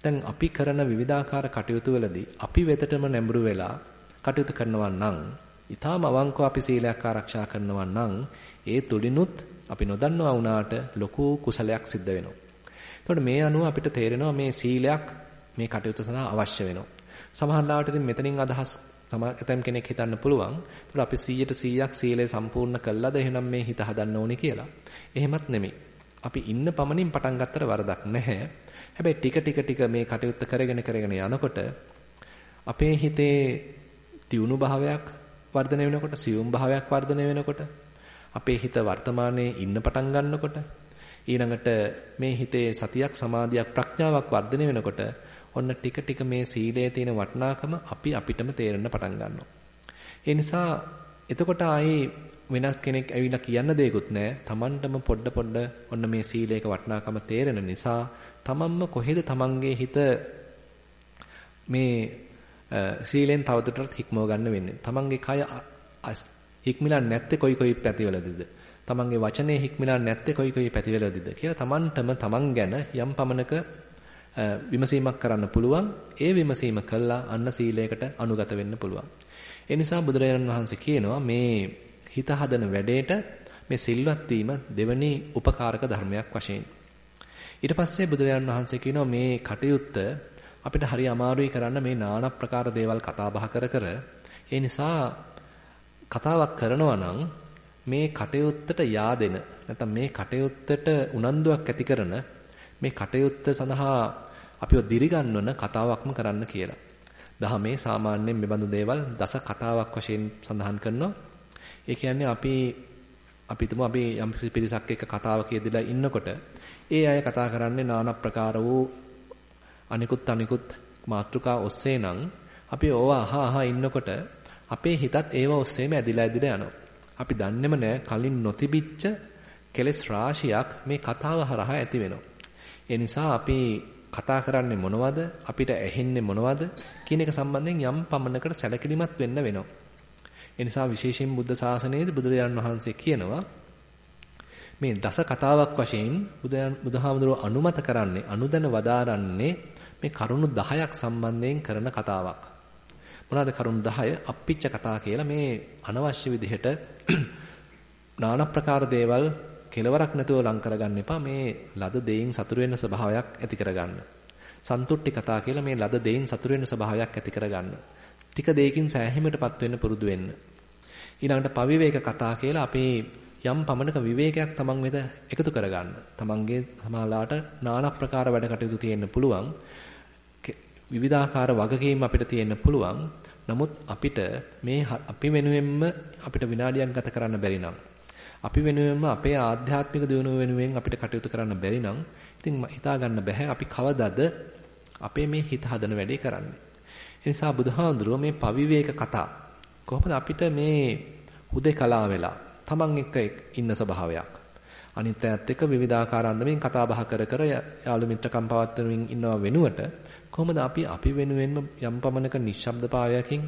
දැන් අපි කරන විවිධාකාර කටයුතු වලදී අපි වෙතටම නැඹුරු වෙලා කටයුතු කරනවා නම් ඊටාම අවංකව අපි සීලයක් ආරක්ෂා කරනවා නම් ඒ තුලිනුත් අපි නොදන්නවා වුණාට ලොකු කුසලයක් සිද්ධ වෙනවා. එතකොට මේ අනුව අපිට තේරෙනවා මේ සීලයක් මේ කටයුතු සඳහා අවශ්‍ය වෙනවා. සමහර ලාවට ඉතින් මෙතනින් අදහස් සමහරටම කෙනෙක් හිතන්න පුළුවන්. එතකොට අපි 100ට 100ක් සීලය සම්පූර්ණ කළාද එහෙනම් මේ හිත හදන්න ඕනේ කියලා. එහෙමත් නෙමෙයි. අපි ඉන්න පමණින් පටන් ගත්තට වරදක් නැහැ. හැබැයි ටික ටික ටික මේ කටයුත්ත කරගෙන කරගෙන යනකොට අපේ හිතේ තියුණු භාවයක් වර්ධනය වෙනකොට සියුම් භාවයක් වර්ධනය වෙනකොට අපේ හිත වර්තමානයේ ඉන්න පටන් ගන්නකොට ඊළඟට මේ හිතේ සතියක් සමාධියක් ප්‍රඥාවක් වර්ධනය වෙනකොට ඔන්න ටික ටික මේ සීලයේ තියෙන වටිනාකම අපි අපිටම තේරෙන්න පටන් ගන්නවා. ඒ නිසා එතකොට ආයේ වෙනත් කෙනෙක් ඇවිල්ලා කියන්න දෙයක්වත් නැහැ. Tamanටම පොඩ පොඩ ඔන්න මේ සීලයක වටිනාකම තේරෙන නිසා තමන්ම කොහෙද තමන්ගේ හිත මේ සීලෙන් තවදුරටත් හික්මව ගන්න වෙන්නේ. තමන්ගේ කය හික්මිලා නැත්තේ කොයි කොයි පැතිවලදීද? තමන්ගේ වචනේ හික්මිලා නැත්තේ කොයි කොයි පැතිවලදීද කියලා තමන්ටම තමන් ගැන යම් පමණක විමසීමක් කරන්න පුළුවන්. ඒ විමසීම කළා අන්න සීලයකට අනුගත වෙන්න පුළුවන්. ඒ නිසා බුදුරජාණන් වහන්සේ කියනවා මේ හිත හදන වැඩේට මේ සිල්වත් වීම දෙවැනි උපකාරක ධර්මයක් වශයෙන් ඊට පස්සේ බුදුරජාණන් වහන්සේ කියනවා මේ කටයුත්ත අපිට හරි අමාරුයි කරන්න මේ নানা ප්‍රකාර දේවල් කතා බහ කර කර ඒ නිසා කතාවක් කරනවා නම් මේ කටයුත්තට yaadෙන නැත්නම් මේ කටයුත්තට උනන්දුවක් ඇති කරන මේ කටයුත්ත සඳහා අපිව දිරිගන්වන කතාවක්ම කරන්න කියලා. දහමේ සාමාන්‍යයෙන් මෙබඳු දේවල් දස කතාවක් වශයෙන් සඳහන් කරනවා. ඒ කියන්නේ අපි අපි තුමු අපි යම් පිරිසක් එක්ක කතාවක යෙදලා ඉන්නකොට ඒ අය කතා කරන්නේ নানা ප්‍රකාර වූ අනිකුත් අනිකුත් මාත්‍රිකා ඔස්සේ නම් අපි ඕවා අහා අහා ඉන්නකොට අපේ හිතත් ඒව ඔස්සේම ඇදිලා ඇදිලා යනවා. අපි දන්නේම නැහැ කලින් නොතිබිච්ච කෙලෙස් රාශියක් මේ කතාව හරහා ඇති වෙනවා. ඒ නිසා අපි කතා කරන්නේ මොනවද අපිට ඇහෙන්නේ මොනවද කියන එක සම්බන්ධයෙන් යම් පමණකට සැලකිලිමත් වෙන්න වෙනවා. ඒ නිසා විශේෂයෙන් බුද්ධ ශාසනයේදී බුදුරජාණන් වහන්සේ කියනවා මේ දස කතාවක් වශයෙන් බුදුහාමුදුරුව අනුමත කරන්නේ අනුදැන වදාරන්නේ මේ කරුණු 10ක් සම්බන්ධයෙන් කරන කතාවක්. මොනවාද කරුණු 10? අප්පිච්ච කතා කියලා මේ අනවශ්‍ය විදිහට <clears throat> নানা ප්‍රකාර දේවල් කෙලවරක් නැතුව ලං කරගන්න එපා. මේ ලද දෙයින් සතුරු වෙන ස්වභාවයක් ඇති කරගන්න. සන්තුට්ටි කතා කියලා මේ ලද දෙයින් සතුරු වෙන ස්වභාවයක් ඇති කරගන්න. ටික දෙයකින් සෑහීමටපත් වෙන්න පුරුදු වෙන්න. ඊළඟට පවිවේක කතා කියලා අපේ යම් පමණක විවේකයක් තමන් වෙත එකතු කරගන්න. තමන්ගේ සමාලාට নানা ප්‍රකාර වැඩ කටයුතු තියෙන්න පුළුවන්. විවිධාකාර වගකීම් අපිට තියෙන්න පුළුවන්. නමුත් අපිට මේ අපි වෙනුවෙන්ම අපිට විනාඩියක් ගත කරන්න බැරි නම් අපි වෙනුවෙන්ම අපේ ආධ්‍යාත්මික දියුණුව වෙනුවෙන් අපිට කටයුතු කරන්න බැරි නම් ඉතින් හිතා ගන්න බෑ අපි කවදද අපේ මේ හිත හදන වැඩේ කරන්නේ. ඒ නිසා බුදුහාඳුරුව මේ පවිවේක කතා කොහොමද අපිට මේ හුදේකලා වෙලා තමන් එක්ක ඉන්න ස්වභාවයක්. අනිත් අයත් එක්ක විවිධාකාර අන්දමින් කතා බහ කර කර යාළු මිත්‍රකම් පවත්වමින් ඉන්නව වෙනුවට කොහොමද අපි අපි වෙනුවෙන්ම යම් පමණක නිශ්ශබ්දභාවයකින්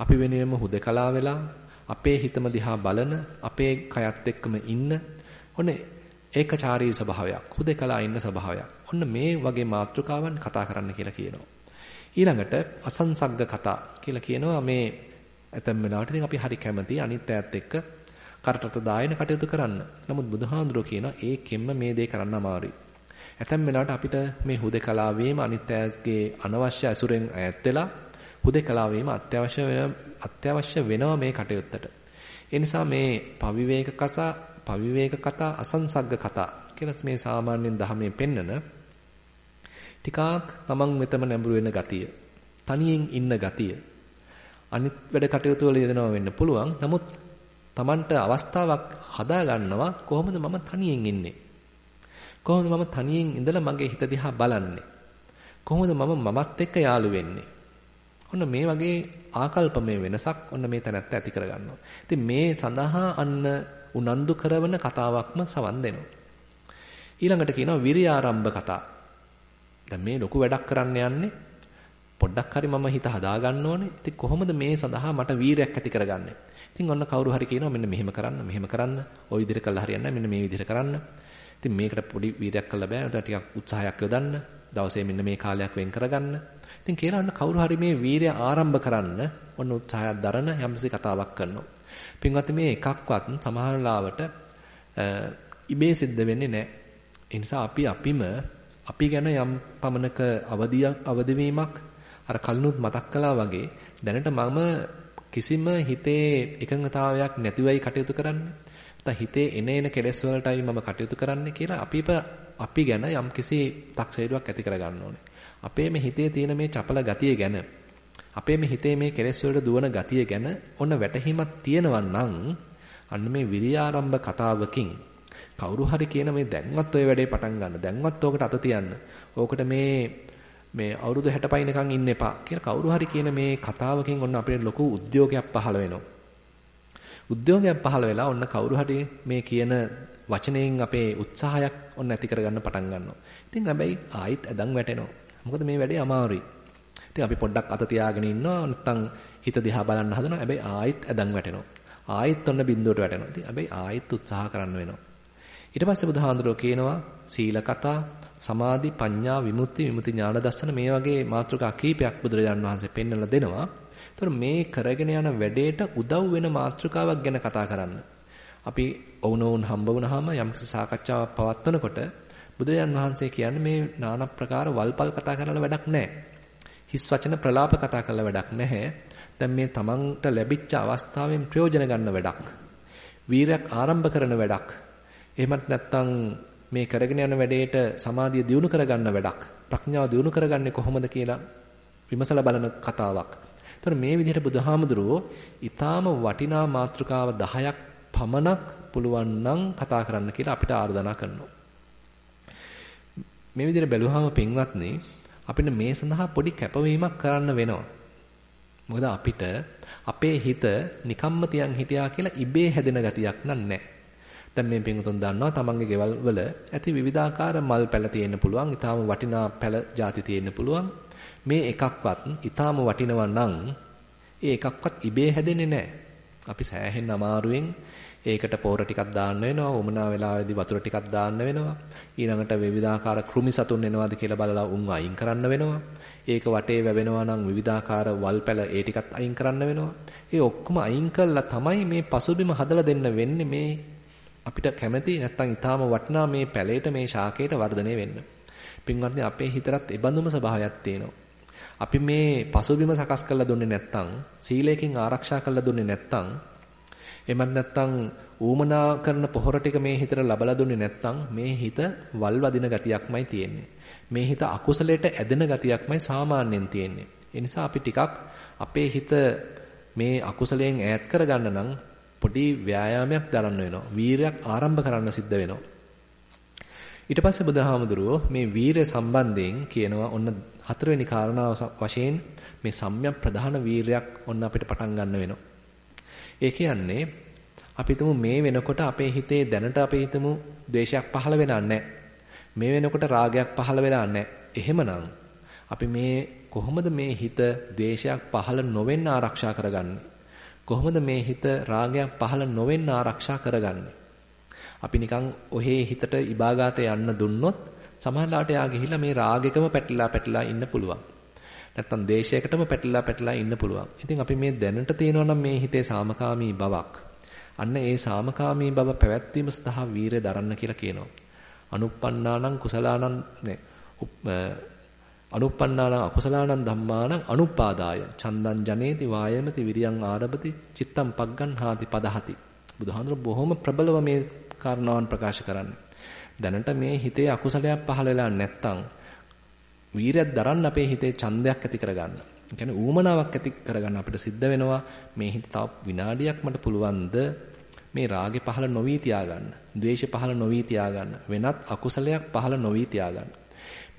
අපි වෙනුවෙන්ම හුදකලා වෙලා අපේ හිතම දිහා බලන අපේ කයත් එක්කම ඉන්න ඔන්න ඒකචාරී ස්වභාවයක් හුදකලා ඉන්න ස්වභාවයක්. ඔන්න මේ වගේ මාතෘකාවන් කතා කරන්න කියලා කියනවා. ඊළඟට අසංසග්ග කතා කියලා කියනවා. මේ ඇතැම් වෙලාවට ඉතින් අපි හරි කැමති අනිත් අයත් එක්ක කරටට දායන කටයුතු කරන්න. නමුත් බුදුහාඳුරෝ කියනවා ඒකෙන්ම මේ දේ කරන්න අමාරුයි. ඇතැම් වෙලාවට අපිට මේ හුදකලාවේම අනිත් අයගේ අනවශ්‍ය අසුරෙන් ඈත් වෙලා හුදකලාවේම අත්‍යවශ්‍ය වෙන අත්‍යවශ්‍ය වෙනවා මේ කටයුත්තට. ඒ නිසා මේ පවිවේක කතා, පවිවේක කතා, අසංසග්ග කතා කියලා මේ සාමාන්‍යයෙන් ධර්මයේ පෙන්නන ටිකක් තමන් වෙතම නැඹුරු වෙන ගතිය, තනියෙන් ඉන්න ගතිය. අනිත් වැඩ කටයුතු වල යෙදෙනවා වෙන්න පුළුවන්. නමුත් තමන්ට අවස්ථාවක් හදා ගන්නවා කොහොමද මම තනියෙන් ඉන්නේ? කොහොමද මම තනියෙන් ඉඳලා මගේ හිත දිහා බලන්නේ? කොහොමද මම මමත් එක්ක යාළු වෙන්නේ? ඔන්න මේ වගේ ආකල්පමය වෙනසක් ඔන්න මේ තැනත්ත ඇති කරගන්නවා. ඉතින් මේ සඳහා අන්න උනන්දු කරවන කතාවක්ම සවන් දෙනවා. ඊළඟට කියනවා විරියාරම්භ කතා. දැන් මේ ලොකු වැඩක් කරන්න යන්නේ පොඩ්ඩක් හරි මම හිත හදා ගන්න ඕනේ. ඉතින් කොහොමද මේ සඳහා මට වීරයක් ඇති කරගන්නේ? ඉතින් ඔන්න කවුරු හරි කියනවා මෙන්න මෙහෙම කරන්න, මෙහෙම කරන්න. ওই විදිහට කළා හරියන්නේ මෙන්න මේ විදිහට කරන්න. ඉතින් මේකට පොඩි වීරයක් කළා බෑ. ටිකක් උත්සාහයක් යොදන්න. දවසේ මෙන්න මේ කාලයක් වෙන් කරගන්න. ඉතින් කියලා ඔන්න කවුරු හරි මේ වීරය ආරම්භ කරන්න ඔන්න උත්සාහයක් දරන යම්සි කතාවක් කරනවා. පින්වත් මේ එකක්වත් සමහර ලාවට ඉබේ සිද්ධ වෙන්නේ නැහැ. ඒ නිසා අපි අපිම අපි ගැන යම් පමණක අවදිය අවදිවීමක් අර කලිනුත් මතක් කළා වගේ දැනට මම කිසිම හිතේ එකඟතාවයක් නැතිවයි කටයුතු කරන්නේ. නැත්නම් හිතේ එන එන කෙලෙස් වලටයි මම කටයුතු කරන්නේ කියලා අපි අපි ගැන යම්කිසි තක්සේරුවක් ඇති කරගන්න ඕනේ. අපේ මේ හිතේ තියෙන මේ චපල ගතිය ගැන අපේ මේ හිතේ මේ කෙලෙස් වලට දුවන ගතිය ගැන ඔන්න වැටහීමක් තියෙනවා නම් අන්න මේ විරියාරම්භ කතාවකින් කවුරු හරි කියන මේ දැන්වත් ඔය වැඩේ පටන් ගන්න දැන්වත් ඕකට අත තියන්න ඕකට මේ මේ අවුරුදු 60 පයින්කම් ඉන්න එපා කියලා කවුරු හරි කියන මේ කතාවකින් ඔන්න අපිට ලොකු උද්‍යෝගයක් පහළ වෙනවා උද්‍යෝගයක් පහළ වෙලා ඔන්න කවුරු හරි මේ කියන වචනයෙන් අපේ උත්සාහයක් ඔන්න ඇති කරගන්න පටන් ගන්නවා. ඉතින් හැබැයි ආයිත් ඇදන් වැටෙනවා. මොකද මේ වැඩේ අමාරුයි. ඉතින් අපි පොඩ්ඩක් අත තියාගෙන ඉන්නවා නැත්තම් හිත දිහා බලන්න හදනවා. හැබැයි ආයිත් ඇදන් වැටෙනවා. ආයිත් ඔන්න බින්දුවට වැටෙනවා. ඉතින් හැබැයි ආයිත් උත්සාහ කරන්න වෙනවා. ඊට පස්සේ බුදුහාඳුරෝ කියනවා සීල කතා, සමාධි, පඤ්ඤා, විමුක්ති, විමුක්ති ඥාන දර්ශන මේ වගේ මාතෘකා කීපයක් බුදුරජාණන් වහන්සේ පෙන්වලා දෙනවා. ඒතර මේ කරගෙන යන වැඩේට උදව් වෙන මාතෘකාවක් ගැන කතා කරන්න. අපි ඔවුනොවුන් හම්බ වුණාම යම්කිසි සාකච්ඡාවක් පවත්වනකොට බුදුරජාන් වහන්සේ කියන්නේ මේ নানা ප්‍රකාර වල්පල් කතා කරලා වැඩක් නැහැ. හිස් වචන ප්‍රලාප කතා කරලා වැඩක් නැහැ. දැන් මේ තමන්ට ලැබිච්ච අවස්ථාවෙන් ප්‍රයෝජන ගන්න වැඩක්. වීරයක් ආරම්භ කරන වැඩක්. එහෙමත් නැත්නම් මේ කරගෙන යන වැඩේට සමාධිය දියුණු කරගන්න වැඩක්. ප්‍රඥාව දියුණු කරගන්නේ කොහොමද කියලා විමසලා බලන කතාවක්. ඒතර මේ විදිහට බුදුහාමුදුරුවෝ ඊටාම වටිනා මාතෘකාව 10ක් පමණක් පුළුවන් නම් කතා කරන්න කියලා අපිට ආර්දනා කරනවා. මේ විදිහට බැලුවාම පින්වත්නි අපිට මේ සඳහා පොඩි කැපවීමක් කරන්න වෙනවා. මොකද අපිට අපේ හිත නිකම්ම තියන් හිටියා කියලා ඉබේ හැදෙන ගතියක් නෑ. දැන් මේ පින්වතුන් දන්නවා තමන්ගේ ගෙවල් වල ඇති විවිධාකාර මල් පැල තියෙන්න පුළුවන්. ඊටාම වටිනා පැල ಜಾති තියෙන්න පුළුවන්. මේ එකක්වත් ඊටාම වටිනවා නම් ඒ එකක්වත් ඉබේ හැදෙන්නේ නැහැ. අපි සෑහෙන අමාරුවෙන් ඒකට පොර ටිකක් දාන්න වෙනවා. උමනා වෙලාවේදී වතුර ටිකක් දාන්න වෙනවා. ඊළඟට විවිධාකාර කෘමි සතුන් එනවාද කියලා බලලා උන් අයින් කරන්න වෙනවා. ඒක වටේ වැවෙනවා නම් විවිධාකාර වල් පැල ඒ ටිකත් අයින් කරන්න වෙනවා. ඒ ඔක්කොම අයින් කළා තමයි මේ පසුබිම හදලා දෙන්න වෙන්නේ මේ අපිට කැමති නැත්තම් ඊටාම වටිනා මේ පැලේට මේ ශාකයට වර්ධනය වෙන්න. පින්වත්නි අපේ හිතරත් ඒ බඳුම ස්වභාවයක් තියෙනවා. අපි මේ පසුබිම සකස් කරලා දුන්නේ නැත්තම් සීලයෙන් ආරක්ෂා කරලා දුන්නේ නැත්තම් එමත් නැත්තම් ඌමනා කරන පොහොර ටික මේ හිතට ලබලා දුන්නේ නැත්තම් මේ හිත වල් වදින ගතියක්මයි තියෙන්නේ. මේ හිත අකුසලයට ඇදෙන ගතියක්මයි සාමාන්‍යයෙන් තියෙන්නේ. ඒ නිසා අපි ටිකක් අපේ හිත මේ අකුසලයෙන් ඈත් කරගන්න නම් පොඩි ව්‍යායාමයක් දරන්න වෙනවා. වීරයක් ආරම්භ කරන්න සිද්ධ වෙනවා. ඊට පස්සේ බුදුහාමුදුරුවෝ මේ වීරය සම්බන්ධයෙන් කියනවා ඔන්න හතරවෙනි කාරණාව වශයෙන් මේ සම්‍යක් ප්‍රධාන වීරයක් ඔන්න අපිට පටන් ගන්න වෙනවා. ඒ කියන්නේ අපි මේ වෙනකොට අපේ හිතේ දැනට අපේ හිතමු ද්වේෂයක් පහළ වෙලා නැහැ. මේ වෙනකොට රාගයක් පහළ වෙලා නැහැ. එහෙමනම් අපි මේ කොහොමද මේ හිත ද්වේෂයක් පහළ නොවෙන්න ආරක්ෂා කරගන්නේ? කොහොමද මේ හිත රාගයක් පහළ නොවෙන්න ආරක්ෂා කරගන්නේ? අපි නිකන් ඔහේ හිතට ඉබාගාතේ යන්න දුන්නොත් සමහරලාට යා ගිහිල්ලා මේ රාගෙකම පැටලලා පැටලලා ඉන්න පුළුවන්. නැත්තම් දේශයකටම පැටලලා පැටලලා ඉන්න පුළුවන්. ඉතින් අපි මේ දැනට තියෙනවා මේ හිතේ සාමකාමී බවක්. අන්න ඒ සාමකාමී බව පැවැත්වීම සඳහා වීරය දරන්න කියලා කියනවා. අනුප්පන්නානං කුසලානං නේ අනුප්පන්නානං අකුසලානං ධම්මානං අනුපාදාය. චන්දං ජනේති වායමති විරියං ආරබති චිත්තං පග්ගං හාති පදහති. බුදුහාඳුර බොහොම ප්‍රබලව මේ කාරණාවන් ප්‍රකාශ කරන්නේ. දැනට මේ හිතේ අකුසලයක් පහළ වෙලා නැත්තම් වීරයක් දරන්න අපේ හිතේ ඡන්දයක් ඇති කරගන්න. ඒ කියන්නේ ඌමනාවක් ඇති කරගන්න අපිට සිද්ධ වෙනවා. මේ හිත තව විනාඩියක් මට පුළුවන්ද මේ රාගේ පහළ නොවි තියාගන්න, ද්වේෂය පහළ නොවි තියාගන්න, වෙනත් අකුසලයක් පහළ නොවි තියාගන්න.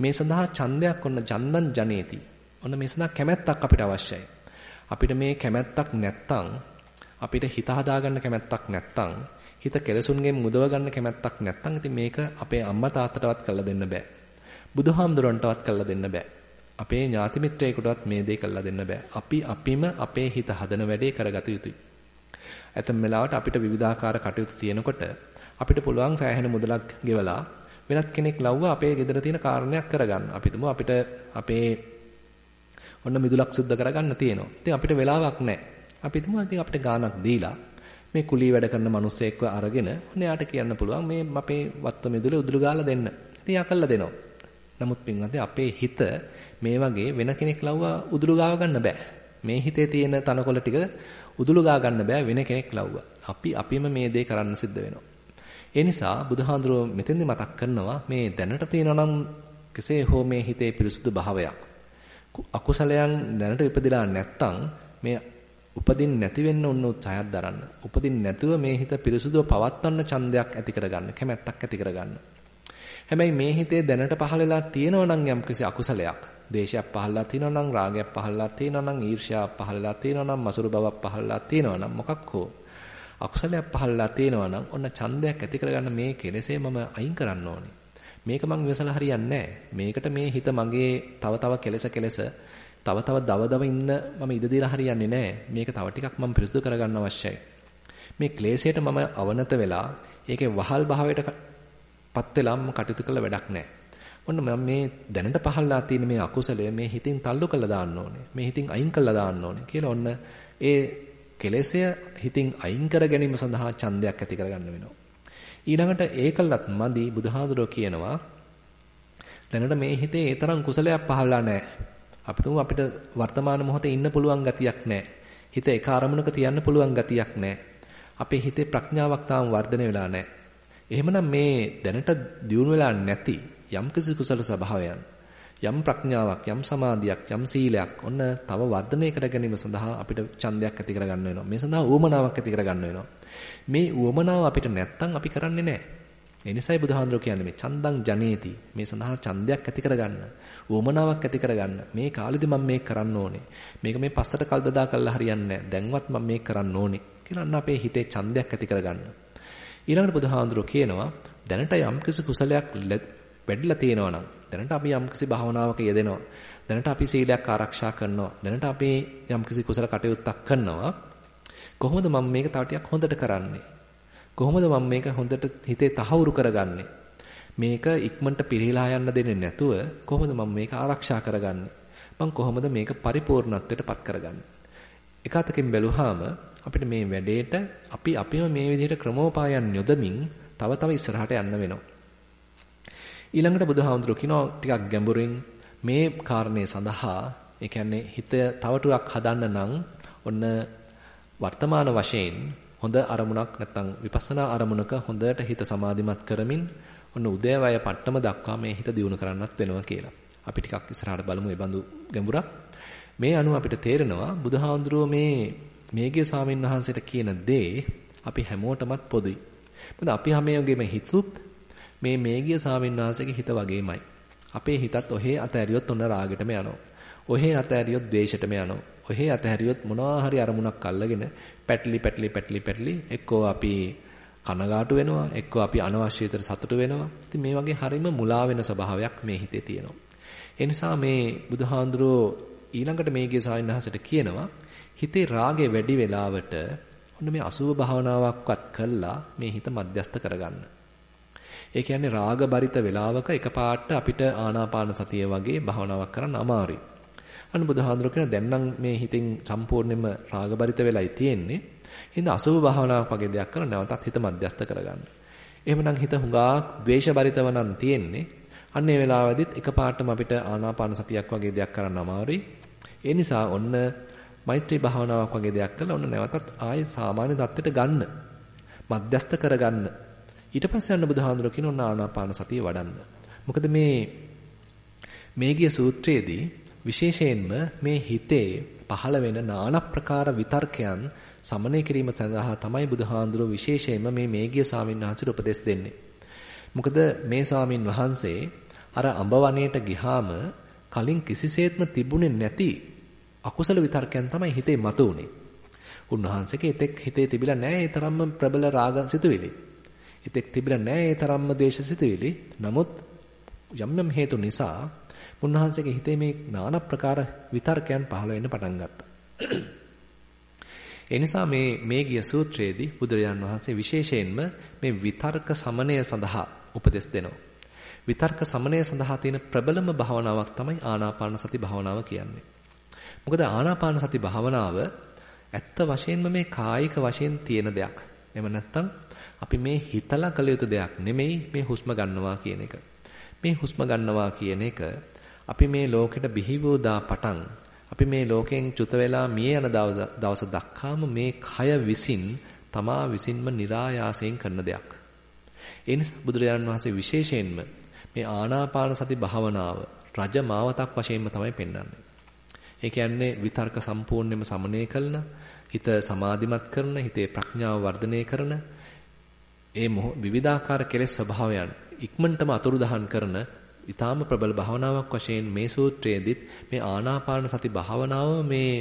මේ සඳහා ඡන්දයක් ඔන්න ජන්දන් ජනේති. ඔන්න මේ සඳහා කැමැත්තක් අපිට අවශ්‍යයි. අපිට මේ කැමැත්තක් නැත්තම් අපිට හිත හදාගන්න කැමැත්තක් නැත්තම් හිත කෙලසුන්ගෙන් මුදව ගන්න කැමැත්තක් නැත්තම් ඉතින් මේක අපේ අම්මා තාත්තටවත් කරලා දෙන්න බෑ. බුදුහාමුදුරන්ටවත් කරලා දෙන්න බෑ. අපේ ඥාති මිත්‍රයෙකුටවත් මේ දේ කරලා දෙන්න බෑ. අපි අපිම අපේ හිත හදන වැඩේ කරගත යුතුයි. ඇතම් වෙලාවට අපිට විවිධාකාර කටයුතු තියෙනකොට අපිට පුළුවන් සෑහෙන මුදලක් ගෙවලා වෙනත් කෙනෙක් ලව්ව අපේ ගෙදර තියෙන කාරණයක් කරගන්න. අපි තුමු අපිට අපේ ඔන්න මිදුලක් සුද්ධ කරගන්න තියෙනවා. ඉතින් අපිට වෙලාවක් නැහැ. අපි තුමු ඉතින් අපිට ගාණක් දීලා මේ කුලී වැඩ කරන මිනිස්සෙක්ව අරගෙන ඔන්න යාට කියන්න පුළුවන් මේ අපේ වත්ත මිදුලේ උදුළු ගාලා දෙන්න. ඉතින් යා කළා දෙනවා. නමුත් පින්වත්නි අපේ හිත මේ වගේ වෙන කෙනෙක් ලව්ව උදුළු ගාව ගන්න බෑ. මේ හිතේ තියෙන තනකොළ ටික උදුළු ගා ගන්න බෑ වෙන කෙනෙක් ලව්ව. අපි අපිම මේ දේ කරන්න සිද්ධ වෙනවා. ඒ නිසා බුදුහාඳුරෝ මෙතෙන්දි මතක් කරනවා මේ දැනට තියෙනවා නම් කෙසේ හෝ මේ හිතේ පිරිසුදු භාවයක්. අකුසලයන් දැනට ඉපදිලා නැත්තම් මේ උපදින් නැති වෙන්න උන්න උත්සාහයක් දරන්න. උපදින් නැතුව මේ හිත පිරිසුදුව පවත්වන්න ඡන්දයක් ඇති කරගන්න, කැමැත්තක් ඇති කරගන්න. හැබැයි මේ හිතේ දැනට පහළලා තියෙනවා නම් යම්කිසි අකුසලයක්, දේශයක් පහළලා තියෙනවා නම්, රාගයක් පහළලා තියෙනවා නම්, ඊර්ෂ්‍යාවක් පහළලා තියෙනවා නම්, මසුරු බවක් පහළලා තියෙනවා නම් මොකක් හෝ අකුසලයක් පහළලා තියෙනවා නම් ඔන්න ඡන්දයක් ඇති කරගන්න මේ කෙලෙසේ මම අයින් කරන්න ඕනේ. මේක මං ඉවසලා හරියන්නේ මේකට මේ හිත මගේ තව තව කෙලෙස කෙලෙස තව තව දව දව ඉන්න මම ඉඩ දීලා හරියන්නේ නැහැ. මේක තව ටිකක් මම පිරිසුදු කරගන්න අවශ්‍යයි. මේ ක්ලේශයට මම අවනත වෙලා ඒකේ වහල් භාවයටපත් වෙලා මම කටයුතු කළ වැඩක් නැහැ. ඔන්න මම මේ දැනට පහළලා තියෙන මේ අකුසලය මේ හිතින් තල්ලු කරලා දාන්න ඕනේ. මේ හිතින් අයින් කරලා දාන්න ඕනේ කියලා ඔන්න ඒ කෙලෙසය හිතින් අයින් කර ගැනීම සඳහා ඡන්දයක් ඇති කරගන්න වෙනවා. ඊළඟට ඒකලත් මදි බුදුහාඳුරෝ කියනවා දැනට මේ හිතේ ඒ තරම් කුසලයක් පහළලා නැහැ. අපි තුමු අපිට වර්තමාන මොහොතේ ඉන්න පුළුවන් ගතියක් නැහැ. හිත එක අරමුණක තියන්න පුළුවන් ගතියක් නැහැ. අපේ හිතේ ප්‍රඥාවක් තාම වර්ධනය වෙලා නැහැ. එහෙමනම් මේ දැනට දියුණු වෙලා නැති යම්කිසි කුසල ස්වභාවයන් යම් ප්‍රඥාවක් යම් සමාධියක් යම් සීලයක් ඔන්න තව වර්ධනය කර ගැනීම සඳහා අපිට ඡන්දයක් ඇති කර ගන්න වෙනවා. මේ සඳහා උවමනාවක් ඇති කර ගන්න වෙනවා. මේ උවමනාව අපිට නැත්තම් අපි කරන්නේ නැහැ. ඒ නිසායි බුදුහාඳුරෝ කියන්නේ මේ චන්දං ජනේති. මේ සඳහා ඡන්දයක් ඇති කරගන්න. උවමනාවක් ඇති කරගන්න. මේ කාලෙදි මම මේක කරන්න ඕනේ. මේක මේ පස්සට කල් දදා කළා හරියන්නේ නැහැ. දැන්වත් මම මේක කරන්න ඕනේ. කියලා අන්න අපේ හිතේ ඡන්දයක් ඇති කරගන්න. ඊළඟට බුදුහාඳුරෝ කියනවා දැනට යම්කිසි කුසලයක් වැඩිලා තියෙනවා නම් දැනට අපි යම්කිසි භාවනාවක යෙදෙනවා. දැනට අපි සීලයක් ආරක්ෂා කරනවා. දැනට අපි යම්කිසි කුසල කටයුත්තක් කරනවා. කොහොමද මම මේක තව ටිකක් හොඳට කරන්නේ? කොහොමද මම මේක හොඳට හිතේ තහවුරු කරගන්නේ? මේක ඉක්මනට පිරීලා යන්න දෙන්නේ නැතුව කොහොමද මම මේක ආරක්ෂා කරගන්නේ? මම කොහොමද මේක පරිපූර්ණත්වයට පත් කරගන්නේ? එක අතකින් බැලුවාම අපිට මේ වැඩේට අපි අපිම මේ විදිහට ක්‍රමෝපායන් යොදමින් තව තව ඉස්සරහට යන්න වෙනවා. ඊළඟට බුදුහාමුදුරුවෝ කියනවා ටිකක් ගැඹුරින් මේ කාරණේ සඳහා ඒ කියන්නේ හිත තව ටිකක් හදන්න නම් ඔන්න වර්තමාන වශයෙන් හොඳ අරමුණක් නැත්නම් විපස්සනා අරමුණක හොඳට හිත සමාධිමත් කරමින් ඔන්න උදේවය පට්ටම දක්වා මේ හිත දියුණු කරන්නත් වෙනවා කියලා. අපි ටිකක් ඉස්සරහට බලමු මේ බඳු ගැඹුරක්. මේ අනුව අපිට තේරෙනවා බුදුහාඳුරෝ මේ මේගේ ස්වාමීන් වහන්සේට කියන දේ අපි හැමෝටමත් පොදුයි. මොකද අපි හැමෝගෙම හිතුත් මේ මේගිය ස්වාමීන් වහන්සේගේ හිත වගේමයි. අපේ හිතත් ඔහේ අතෑරියොත් ඔන්න රාගෙටම යනවා. ඔහේ අතෑරියොත් ද්වේෂෙටම යනවා. ඔහේ අතෑරියොත් මොනවා හරි අරමුණක් අල්ලගෙන පැටලි පැටලි පැටලි පැටලි එක්කෝ අපි කනගාටු වෙනවා එක්කෝ අපි අනවශ්‍ය විතර සතුටු වෙනවා. ඉතින් මේ වගේ හරීම මුලා වෙන ස්වභාවයක් මේ හිතේ තියෙනවා. ඒ නිසා මේ බුදුහාඳුරෝ ඊළඟට මේගේ ස්වාමීන් වහන්සේට කියනවා හිතේ රාගේ වැඩි වෙලාවට ඔන්න මේ අසුභ භාවනාවක්වත් කළා මේ හිත මධ්‍යස්ත කරගන්න. ඒ කියන්නේ රාග බරිත වෙලාවක එකපාරට අපිට ආනාපාන සතිය වගේ භාවනාවක් කරන්න අමාරුයි. අන්න බුදුහාඳුර කියන දැන් නම් මේ හිතෙන් සම්පූර්ණයෙන්ම රාග බරිත වෙලයි තියෙන්නේ. හින්ද අසුභ භාවනාවක් වගේ දෙයක් කරලා නැවතත් හිත මධ්‍යස්ත කරගන්න. එහෙමනම් හිත හුඟා ද්වේෂ බරිතව නම් තියෙන්නේ. අන්න ඒ වෙලාවෙදිත් එකපාරටම අපිට ආනාපාන සතියක් වගේ දෙයක් කරන්න අමාරුයි. ඒ නිසා ඔන්න මෛත්‍රී භාවනාවක් වගේ දෙයක් කළා ඔන්න නැවතත් ආයේ සාමාන්‍ය தත්ත්වයට ගන්න. මධ්‍යස්ත කරගන්න. ඊට පස්සේ අන්න බුදුහාඳුර කියන ඔන්න ආනාපාන සතිය වඩන්න. මොකද මේ මේගිය සූත්‍රයේදී විශේෂයෙන්ම මේ හිතේ පහළ වෙන নানা ප්‍රකාර විතර්කයන් සමනය කිරීම සඳහා තමයි බුදුහාඳුර විශේෂයෙන්ම මේ මේගිය ස්වාමීන් වහන්සේට උපදෙස් දෙන්නේ. මොකද මේ ස්වාමීන් වහන්සේ අර අඹවණේට ගිහාම කලින් කිසිසේත්ම තිබුණේ නැති අකුසල විතර්කයන් තමයි හිතේ මතුවුනේ. උන්වහන්සේගේ එතෙක් හිතේ තිබිලා නැහැ ඒ තරම්ම ප්‍රබල රාග සිතුවිලි. හිතෙක් තිබිලා නැහැ ඒ තරම්ම ද්වේෂසිතුවිලි. නමුත් යම් යම් හේතු නිසා මුන්නහන්සේගේ හිතේ මේ নানা ප්‍රකාර විතර්කයන් පහළ වෙන්න පටන් ගත්තා. ඒ නිසා මේ මේ ගිය සූත්‍රයේදී බුදුරජාන් වහන්සේ විශේෂයෙන්ම මේ විතර්ක සමනය සඳහා උපදෙස් දෙනවා. විතර්ක සමනය සඳහා තියෙන ප්‍රබලම භාවනාවක් තමයි ආනාපාන සති භාවනාව කියන්නේ. මොකද ආනාපාන සති භාවනාව ඇත්ත වශයෙන්ම මේ කායික වශයෙන් තියෙන දෙයක්. එහෙම නැත්නම් අපි මේ හිතලා කළ යුතු දෙයක් නෙමෙයි මේ හුස්ම ගන්නවා කියන එක. මේ හුස්ම ගන්නවා කියන එක අපි මේ ලෝකෙට බිහි වූ දා පටන් අපි මේ ලෝකෙන් චුත වෙලා මිය යන දවස දක්වාම මේ කය විසින් තමා විසින්ම નિરાයාසයෙන් කරන දෙයක්. ඒ නිසා බුදුරජාණන් වහන්සේ විශේෂයෙන්ම මේ ආනාපාන සති භාවනාව රජ මාවතක් වශයෙන්ම තමයි පෙන්වන්නේ. ඒ කියන්නේ විතර්ක සම්පූර්ණයෙන්ම සමනය කරන, හිත සමාධිමත් කරන, හිතේ ප්‍රඥාව වර්ධනය කරන ඒ විවිධාකාර කෙලෙස් ස්වභාවයන් ඉක්මනටම අතුරුදහන් කරන ඊටාම ප්‍රබල භාවනාවක් වශයෙන් මේ සූත්‍රයේදීත් මේ ආනාපාන සති භාවනාව මේ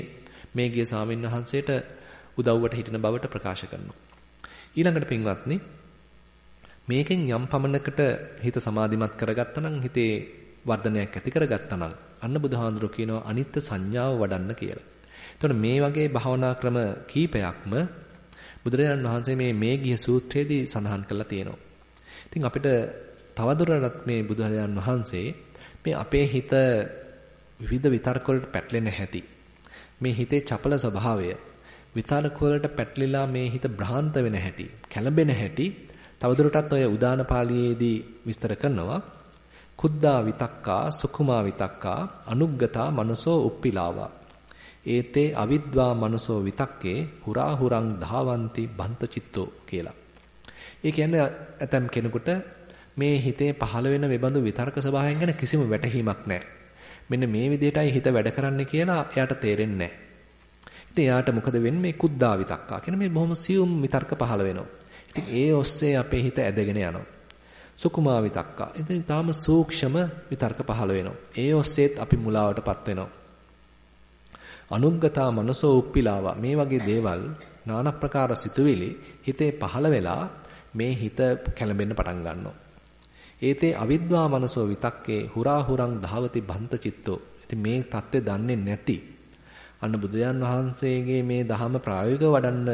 මේ ගිය ස්වාමීන් වහන්සේට උදව්වට හිටින බවට ප්‍රකාශ කරනවා. ඊළඟට පින්වත්නි මේකෙන් යම් පමණකට හිත සමාධිමත් කරගත්තා නම් හිතේ වර්ධනයක් ඇති කරගත්තා නම් අන්න බුදුහාඳුර කියනවා අනිත්‍ය සංඥාව වඩන්න කියලා. එතකොට මේ වගේ භාවනා ක්‍රම කීපයක්ම බුදුරජාණන් වහන්සේ මේ මේ ගිය සූත්‍රයේදී සඳහන් කරලා තියෙනවා. ඉතින් අපිට තවදුරටත් මේ බුදුරජාණන් වහන්සේ මේ අපේ හිත විවිධ විතර්ක වලට පැටලෙන හැටි මේ හිතේ චපල ස්වභාවය විතර්ක වලට පැටලිලා මේ හිත භ්‍රාන්ත වෙන හැටි කැළඹෙන හැටි තවදුරටත් ඔය උදාන පාළියේදී විස්තර කරනවා කුද්දා විතක්කා සුකුමා විතක්කා අනුග්ගතා මනසෝ උප්පිලාවා ඒතේ අවිද්වා මනසෝ විතක්කේ හුරා හුරං ධාවಂತಿ බන්ත චිත්තෝ කියලා. ඒ කියන්නේ ඇතම් කෙනෙකුට මේ හිතේ පහළ වෙන මෙබඳු විතර්ක ස්වභාවයන් ගැන කිසිම වැටහීමක් නැහැ. මෙන්න මේ විදිහටයි හිත වැඩ කරන්නේ කියලා එයාට තේරෙන්නේ නැහැ. ඉතින් එයාට මොකද වෙන්නේ මේ කුද්දා විතක්කා කියන මේ බොහොම සියුම් විතර්ක පහළ වෙනවා. ඉතින් ඒ ඔස්සේ අපේ හිත ඇදගෙන යනවා. සුකුමා විතක්කා. ඉතින් තාම සූක්ෂම විතර්ක පහළ වෙනවා. ඒ ඔස්සේත් අපි මුලාවටපත් වෙනවා. අනුග්ගතා මනසෝ උප්පිලාවා මේ වගේ දේවල් নানা ප්‍රකාර සිතුවිලි හිතේ පහළ වෙලා මේ හිත කැළඹෙන්න පටන් ගන්නවා. ඒතේ අවිද්වා මනසෝ විතක්කේ හුරා හුරං ධාවති බන්ත චිත්තෝ. ඉතින් මේ தත්ත්වය දන්නේ නැති අන්න බුදුයන් වහන්සේගේ මේ ධහම ප්‍රායෝගිකව වඩන්න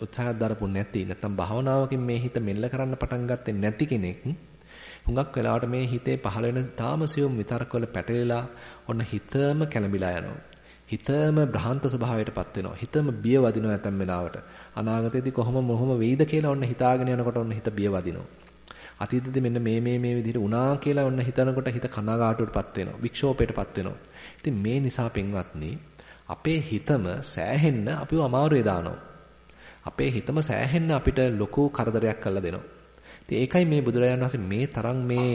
උත්සාහ දරපු නැති නැත්නම් භාවනාවකින් මේ හිත මෙල්ල කරන්න පටන් ගත්තේ නැති කෙනෙක් හුඟක් වෙලාවට මේ හිතේ පහළ වෙන තාම සියුම් විතරකවල පැටලෙලා ඔන්න හිතම කැළඹිලා යනවා. හිතම බ්‍රහන්ත ස්වභාවයටපත් වෙනවා. හිතම බිය වදිනවා ඇතැම් වෙලාවට. අනාගතයේදී කොහොම මොහොම වෙයිද කියලා ඔන්න හිතාගෙන යනකොට ඔන්න හිත බිය වදිනවා. අතීතයේදී මෙන්න මේ මේ මේ විදිහට වුණා කියලා ඔන්න හිතනකොට හිත කනගාටුවටපත් වෙනවා. වික්ෂෝපයටපත් වෙනවා. ඉතින් මේ නිසා පින්වත්නි අපේ හිතම සෑහෙන්න අපිව අමාරුවේ දානවා. අපේ හිතම සෑහෙන්න අපිට ලොකු කරදරයක් කරලා දෙනවා. ඉතින් ඒකයි මේ බුදුරජාණන් වහන්සේ මේ තරම් මේ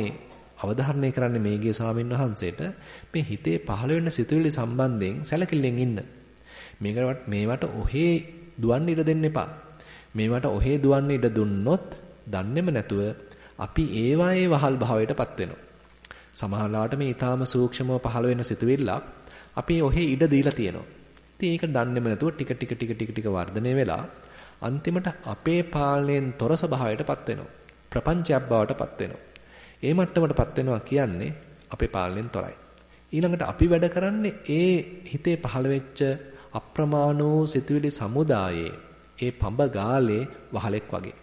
අවධාරණය කරන්නේ මේගිය ස්වාමීන් වහන්සේට මේ හිතේ පහළ වෙන සිතුවිලි සම්බන්ධයෙන් සැලකිල්ලෙන් ඉන්න. මේකට මේවට ඔහේ දුවන්න ඉඩ දෙන්න එපා. මේවට ඔහේ දුවන්න ඉඩ දුන්නොත් දන්නේම නැතුව අපි ඒවායේ වහල් භාවයටපත් වෙනවා. සමහරලාට මේ ඊටාම සූක්ෂමව පහළ වෙන සිතුවිල්ලක් අපි ඔහේ ඉඩ දීලා තියෙනවා. ඉතින් ඒක දන්නේම නැතුව ටික ටික ටික ටික ටික වර්ධනය වෙලා අන්තිමට අපේ පාලනයෙන් තොර ස්වභාවයටපත් වෙනවා. ප්‍රපංචයක් බවටපත් වෙනවා. ඒ මට්ටමටපත් වෙනවා කියන්නේ අපේ පාලනයෙන් තොරයි. ඊළඟට අපි වැඩ කරන්නේ ඒ හිතේ පහළ වෙච්ච අප්‍රමාණෝ සිතුවිලි සමුදායේ ඒ පඹ ගාලේ වහලෙක් වගේ.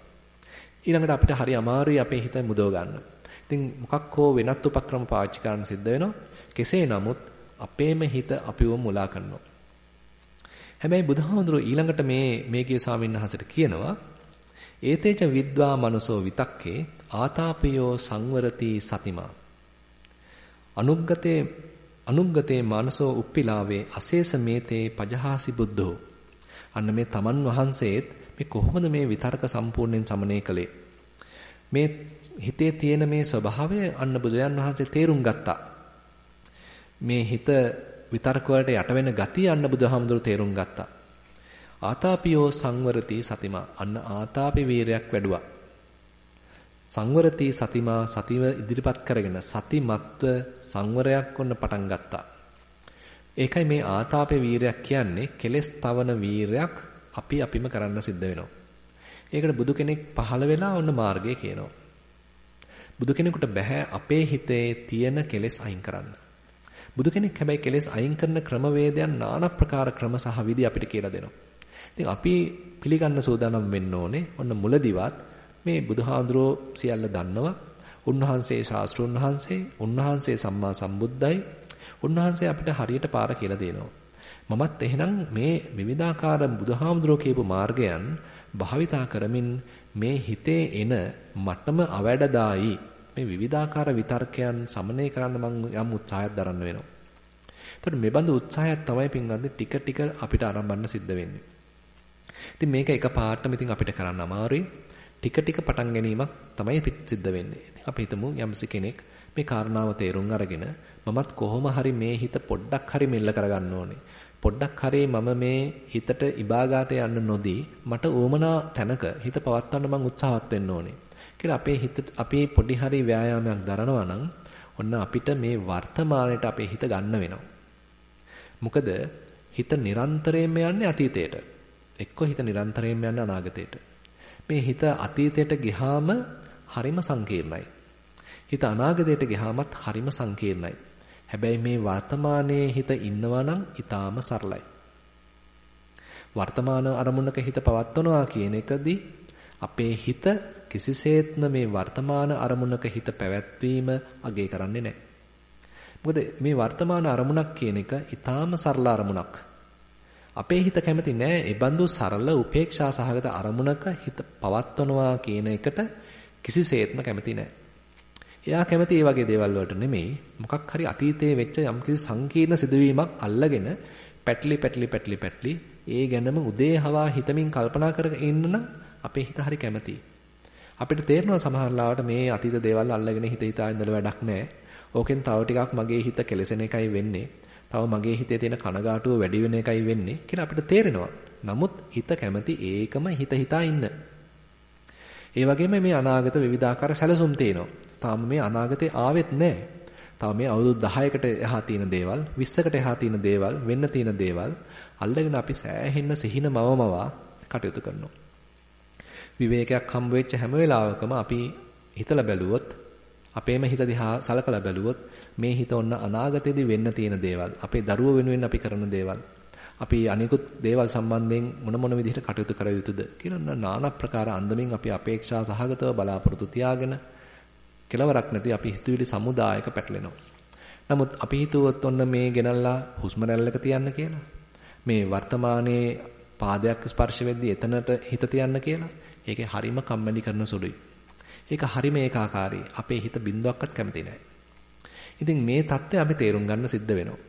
ඊළඟට අපිට හරි අමාරුයි අපේ හිත මුදව ගන්න. ඉතින් මොකක් හෝ වෙනත් උපක්‍රම පාවිච්චි කරන්න සිද්ධ වෙනවා. කෙසේ නමුත් අපේම හිත අපිව මුලා කරනවා. හැබැයි බුදුහාමුදුරුවෝ ඊළඟට මේ මේ කිය ස්වාමීන් වහන්සේට කියනවා ඒතේච විද්වා මනසෝ විතක්කේ ආතාපියෝ සංවරති සතිමා. අනුග්ගතේ අනුග්ගතේ මානසෝ උප්පිලාවේ අශේෂ මේතේ පජහාසි බුද්ධෝ අන්න මේ තමන් වහන්සේත් මේ කොහොමද මේ විතර්ක සම්පූර්ණයෙන් සමනය කළේ? මේ හිතේ තියෙන මේ ස්වභාවය අන්න බුදුයන් වහන්සේ තේරුම් ගත්තා. මේ හිත විතර්ක වලට යට වෙන ගතිය අන්න බුදුහාමුදුරු තේරුම් ගත්තා. ආතාපියෝ සංවරති සතිමා අන්න ආතාපි වීරයක් වැඩුවා. සංවරති සතිමා සතිව ඉදිරිපත් කරගෙන සතිමත්ව සංවරයක් වන්න පටන් ගත්තා. ඒකයි මේ ආතාපේ වීරයක් කියන්නේ කෙලස් තවන වීරයක් අපි අපිම කරන්න සිද්ධ වෙනවා. ඒකට බුදු කෙනෙක් පහළ වෙලා ඔන්න මාර්ගය කියනවා. බුදු කෙනෙකුට බෑ අපේ හිතේ තියෙන කෙලෙස් අයින් කරන්න. බුදු කෙනෙක් හැබැයි කෙලෙස් අයින් කරන ක්‍රමවේදයන් নানা ප්‍රකාර ක්‍රම සහ විදි අපිට කියලා දෙනවා. ඉතින් අපි පිළිගන්න සූදානම් වෙන්න ඕනේ. ඔන්න මුලදිවත් මේ බුදුහාඳුරෝ සියල්ල දන්නවා. උන්වහන්සේ ශාස්ත්‍රුන් වහන්සේ, උන්වහන්සේ සම්මා සම්බුද්දයි. උන්වහන්සේ අපිට හරියට පාර කියලා දෙනවා. මමත් එහෙනම් මේ විවිධාකාර බුදුහාමුදුරෝ කියපු මාර්ගයන් භාවිතා කරමින් මේ හිතේ එන මටම අවැඩදායි මේ විවිධාකාර විතර්කයන් සමනය කරන්න මම යම් උත්සාහයක් දරන්න වෙනවා. එතකොට මේ බඳු උත්සාහයක් තමයි පින්වත්නි ටික ටික අපිට ආරම්භන්න සිද්ධ වෙන්නේ. ඉතින් මේක එකපාරටම ඉතින් අපිට කරන්න අමාරුයි. ටික ටික පටන් ගැනීමක් තමයි සිද්ධ වෙන්නේ. ඉතින් අපි හිතමු යම්සි කෙනෙක් මේ කාරණාව තේරුම් අරගෙන මමත් කොහොම හරි මේ හිත පොඩ්ඩක් හරි මෙල්ල කරගන්න ඕනේ. පොඩ්ඩක් හරි මම මේ හිතට ඉබාගාතේ යන්න නොදී මට ඕමනා තැනක හිත පවත්වන්න මම උත්සාහවත් වෙන්න ඕනේ. කියලා අපේ හිත අපි පොඩි හරි ව්‍යායාමයක් දරනවා නම් ඔන්න අපිට මේ වර්තමානයට අපේ හිත ගන්න වෙනවා. මොකද හිත නිරන්තරයෙන්ම යන්නේ අතීතයට. එක්ක හිත නිරන්තරයෙන්ම යන්නේ අනාගතයට. මේ හිත අතීතයට ගියාම හරිම සංකීර්ණයි. හිත අනාගතයට ගියාමත් හරිම සංකීර්ණයි. හැබැයි මේ වර්තමානයේ හිත ඉන්නවා නම් ඊටාම සරලයි. වර්තමාන අරමුණක හිත පවත්වනවා කියන එකදී අපේ හිත කිසිසේත්ම මේ වර්තමාන අරමුණක හිත පැවැත්වීම අගය කරන්නේ නැහැ. මොකද මේ වර්තමාන අරමුණක් කියන එක ඊටාම සරල අරමුණක්. අපේ හිත කැමති නෑ ඒ බඳු සරල උපේක්ෂා සහගත අරමුණක හිත පවත්වනවා කියන එකට කිසිසේත්ම කැමති නෑ. එයා කැමති ඒ වගේ දේවල් වලට නෙමෙයි මොකක් හරි අතීතයේ වෙච්ච යම්කිසි සංකීර්ණ සිදුවීමක් අල්ලගෙන පැටලි පැටලි පැටලි පැටලි ඒ ගැනම උදේ හවා හිතමින් කල්පනා කරගෙන ඉන්න නම් අපේ හිත හරි කැමතියි. අපිට තේරෙනවා සමහර ලාවට මේ අතීත දේවල් අල්ලගෙන හිත හිතා ඉඳලා වැඩක් නැහැ. ඕකෙන් තව ටිකක් මගේ හිත කෙලසෙන එකයි වෙන්නේ. තව මගේ හිතේ තියෙන කනගාටුව වැඩි වෙන එකයි වෙන්නේ කියලා අපිට තේරෙනවා. නමුත් හිත කැමති ඒකම හිත හිතා ඉන්න. ඒ වගේම මේ අනාගත විවිධාකාර සැලසුම් තියෙනවා. තාම මේ අනාගතේ ආවෙත් නැහැ. තාම මේ අවුරුදු 10කට එහා තියෙන දේවල්, 20කට එහා තියෙන දේවල්, වෙන්න තියෙන දේවල් අල්ලගෙන අපි සෑහෙන්න සිහින මවමවා කටයුතු කරනවා. විවේකයක් හම්බ වෙච්ච හැම වෙලාවකම අපි හිතලා බැලුවොත් අපේම හිත දිහා සලකලා බැලුවොත් මේ හිත ඔන්න අනාගතයේදී වෙන්න තියෙන දේවල් අපේ දරුවෝ වෙනුවෙන් අපි කරන දේවල් අපි අනිකුත් දේවල් සම්බන්ධයෙන් මොන මොන විදිහට කටයුතු කර යුතුද කියලා নানা ප්‍රකාර අන්දමින් අපි අපේක්ෂා සහගතව බලාපොරොත්තු තියාගෙන කෙලවරක් නැති අපි හිතුවිලි සමුදායක පැටලෙනවා. නමුත් අපි හිතුවොත් ඔන්න මේ ගෙනල්ලා හුස්ම රැල්ලක තියන්න කියලා. මේ වර්තමානයේ පාදයක් ස්පර්ශ වෙද්දී එතනට හිත තියන්න කියලා. ඒකේ හරිම කම්මැලි කරන සුළුයි. ඒක හරිම ඒකාකාරී. අපේ හිත බින්දුවක්වත් කැමති නැහැ. ඉතින් මේ தත්ත්වය අපි තේරුම් ගන්න සිද්ධ වෙනවා.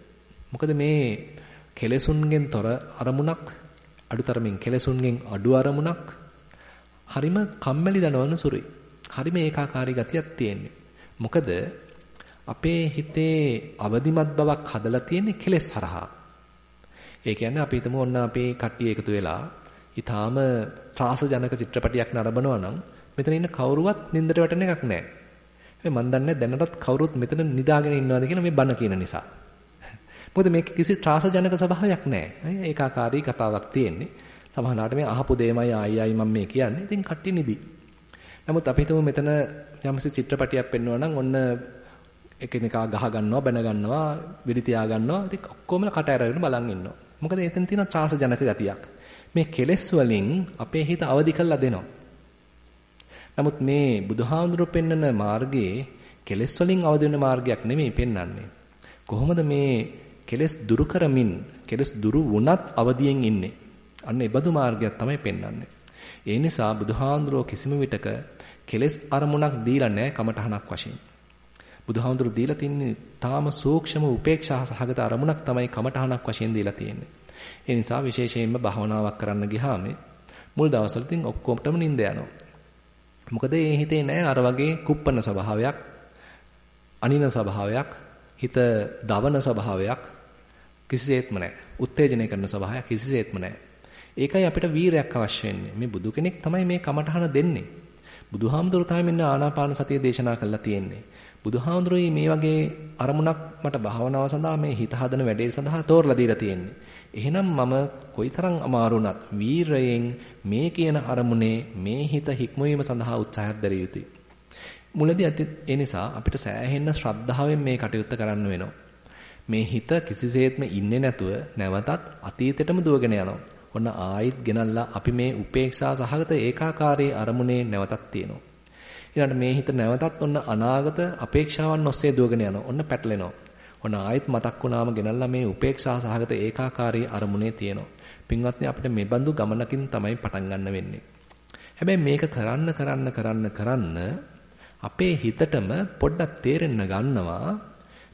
මොකද මේ කෙලෙසුන්ගෙන් තොර අරමුණක් අඩුතරමින් කෙලෙසුන්ගෙන් අඩු අරමුණක් හරිම කම්මැලි දනවන සුරුයි. හරිම ඒකාකාරී ගතියක් තියෙන්නේ. මොකද අපේ හිතේ අවදිමත් බවක් හදලා තියෙන්නේ කෙලෙස් හරහා. ඒ කියන්නේ අපි හිතමු ඔන්න අපි කට්ටිය එකතු වෙලා ඊටාම ත්‍රාසජනක චිත්‍රපටියක් නරඹනවා නම් මෙතන ඉන්න කවුරුවත් නින්දට වැටෙන එකක් නැහැ. මේ මන් දන්නේ දැනටත් කවුරුත් මෙතන නිදාගෙන ඉන්නවද කියලා මේ බන කියන නිසා. මොකද මේක කිසි ත්‍රාසජනක ස්වභාවයක් නැහැ. ඒකාකාරී කතාවක් තියෙන්නේ. සමහරවිට මේ අහපු දෙයමයි ආයි ආයි මම මේ කියන්නේ. ඉතින් කට්ටිය නිදි. නමුත් අපි හිතමු මෙතන යම්සි චිත්‍රපටියක් පෙන්වනවා නම් ඔන්න එකිනෙකා ගහ ගන්නවා බැන ගන්නවා විදි තියා ගන්නවා ඉතින් ඔක්කොම කට ඇරගෙන බලන් ඉන්නවා මොකද එතන තියෙන ත්‍රාසජනක ගතියක් මේ කෙලෙස් වලින් අපේ හිත අවදි කරලා දෙනවා නමුත් මේ බුදුහාඳුරු පෙන්නන මාර්ගයේ කෙලෙස් වලින් අවදි වෙන මාර්ගයක් නෙමෙයි පෙන්වන්නේ කොහොමද මේ කෙලෙස් දුරු කරමින් කෙලෙස් දුරු වුණත් අවදියෙන් ඉන්නේ අන්න ඒ බඳු මාර්ගයක් තමයි පෙන්වන්නේ ඒ නිසා බුදුහාඳුරෝ කිසිම විටක කෙලෙස් අරමුණක් දීලා නැහැ කමඨහනක් වශයෙන්. බුදුහාඳුරෝ දීලා තින්නේ තාම සූක්ෂම උපේක්ෂා සහගත අරමුණක් තමයි කමඨහනක් වශයෙන් දීලා තියෙන්නේ. ඒ නිසා විශේෂයෙන්ම භාවනාවක් කරන්න ගියාම මුල් දවස්වල ඉතින් ඔක්කොමටම නිින්ද යනවා. මොකද ඒ හිතේ නැහැ අර වගේ කුප්පන ස්වභාවයක්, අනින ස්වභාවයක්, හිත දවන ස්වභාවයක් කිසිසේත්ම නැහැ. උත්තේජනය කරන ස්වභාවයක් කිසිසේත්ම නැහැ. ඒකයි අපිට වීරයක් අවශ්‍ය වෙන්නේ. මේ බුදු කෙනෙක් තමයි මේ කමඨහන දෙන්නේ. බුදුහාමුදුරු තමයි මෙන්න ආනාපාන සතිය දේශනා කරලා තියෙන්නේ. බුදුහාමුදුරුයි මේ වගේ අරමුණක් මට භාවනාව සඳහා මේ හිත හදන වැඩේ සඳහා තෝරලා දීලා තියෙන්නේ. එහෙනම් මම කොයිතරම් අමාරුණත් වීරයෙන් මේ කියන අරමුණේ මේ හිත හික්මවීම සඳහා උත්සාහයක් දැරිය යුතුයි. මුලදී ඒ නිසා අපිට සෑහෙන්න ශ්‍රද්ධාවෙන් මේ කටයුත්ත කරන්න වෙනවා. මේ හිත කිසිසේත්ම ඉන්නේ නැතුව නැවතත් අතීතෙටම දුවගෙන යනවා. ඔන්න ආයිත් ගෙනල්ලා අපි මේ උපේක්ෂා සහගත ඒකාකාරී අරමුණේ නැවතත් තියෙනවා. ඊළඟට මේ හිත නැවතත් ඔන්න අනාගත අපේක්ෂාවන් ඔස්සේ දුවගෙන යනවා. ඔන්න පැටලෙනවා. ඔන්න ආයෙත් මතක් වුණාම ගෙනල්ලා මේ උපේක්ෂා සහගත ඒකාකාරී අරමුණේ තියෙනවා. පින්වත්නි අපිට මේ බඳු ගමනකින් තමයි පටන් ගන්න වෙන්නේ. හැබැයි මේක කරන්න කරන්න කරන්න කරන්න අපේ හිතටම පොඩ්ඩක් තේරෙන්න ගන්නවා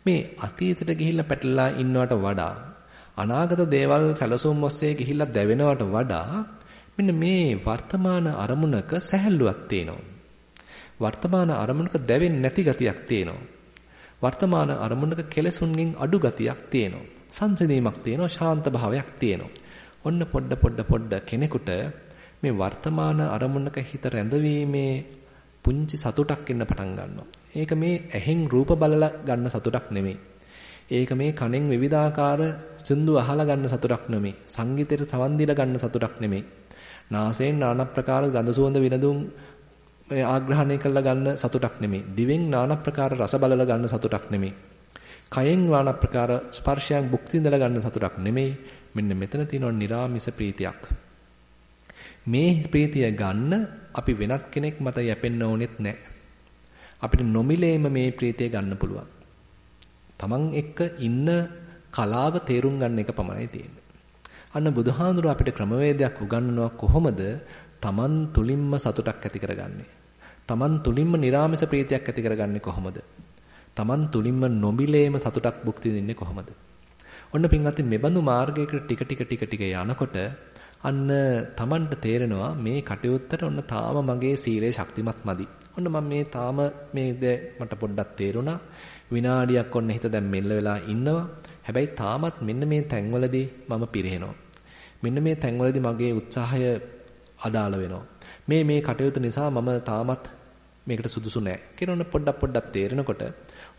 මේ අතීතයට ගිහිල්ලා පැටලලා ඉන්නවට වඩා අනාගත දේවල් සැලසුම් ඔස්සේ ගිහිල්ලා දැවෙනවට වඩා මෙන්න මේ වර්තමාන අරමුණක සැහැල්ලුවක් තියෙනවා. වර්තමාන අරමුණක දැවෙන්නේ නැති ගතියක් තියෙනවා. වර්තමාන අරමුණක කෙලසුන්ගෙන් අඩු ගතියක් තියෙනවා. සංසිඳීමක් තියෙනවා, ශාන්ත භාවයක් තියෙනවා. ඔන්න පොඩ පොඩ පොඩ කෙනෙකුට මේ වර්තමාන අරමුණක හිත රැඳවීමේ පුංචි සතුටක් එන්න පටන් ගන්නවා. ඒක මේ ඇහෙන් රූප බලලා ගන්න සතුටක් නෙමෙයි. ඒක මේ කණෙන් විවිධාකාර සින්දු අහලා ගන්න සතුටක් නෙමෙයි. සංගීතයට සවන් දීලා ගන්න සතුටක් නෙමෙයි. නාසයෙන් নানা ප්‍රකාර ගඳ සුවඳ විනඳුම් ආග්‍රහණය කරලා ගන්න සතුටක් නෙමෙයි. දිවෙන් নানা ප්‍රකාර රස බලලා ගන්න සතුටක් නෙමෙයි. කයෙන් නාන ප්‍රකාර ස්පර්ශයන් භුක්ති විඳලා ගන්න සතුටක් නෙමෙයි මෙන්න මෙතන තියෙනවා निराமிස ප්‍රීතියක් මේ ප්‍රීතිය ගන්න අපි වෙනත් කෙනෙක් මත යැපෙන්න ඕනෙත් නැහැ අපිට නොමිලේම මේ ප්‍රීතිය ගන්න පුළුවන් Taman එක්ක ඉන්න කලාව තේරුම් ගන්න එක පමණයි තියෙන්නේ. අන්න බුදුහාඳුර අපිට ක්‍රමවේදයක් උගන්වනවා කොහොමද Taman තුලින්ම සතුටක් ඇති කරගන්නේ. Taman තුලින්ම නිර්ාමස ප්‍රීතියක් ඇති කරගන්නේ කොහොමද? Taman තුලින්ම නොමිලේම සතුටක් භුක්ති විඳින්නේ කොහොමද? ඔන්න පින්වත්නි මෙබඳු මාර්ගයකට ටික ටික ටික ටික යනකොට අන්න Tamanට තේරෙනවා මේ කටයුත්තට ඔන්න තාම මගේ සීලය ශක්තිමත් මදි. ඔන්න මම මේ තාම මේ මට පොඩ්ඩක් තේරුණා. විනාඩියක් ඔන්න හිත දැන් මෙල්ල වෙලා ඉන්නවා. හැබැයි තාමත් මෙන්න මේ තැන්වලදී මම පිරෙනවා. මෙන්න මේ තැන්වලදී මගේ උත්සාහය අඩාල වෙනවා. මේ මේ කටයුතු නිසා මම තාමත් මේකට සුදුසු නෑ. කියන පොඩ්ඩක් පොඩ්ඩක් තේරෙනකොට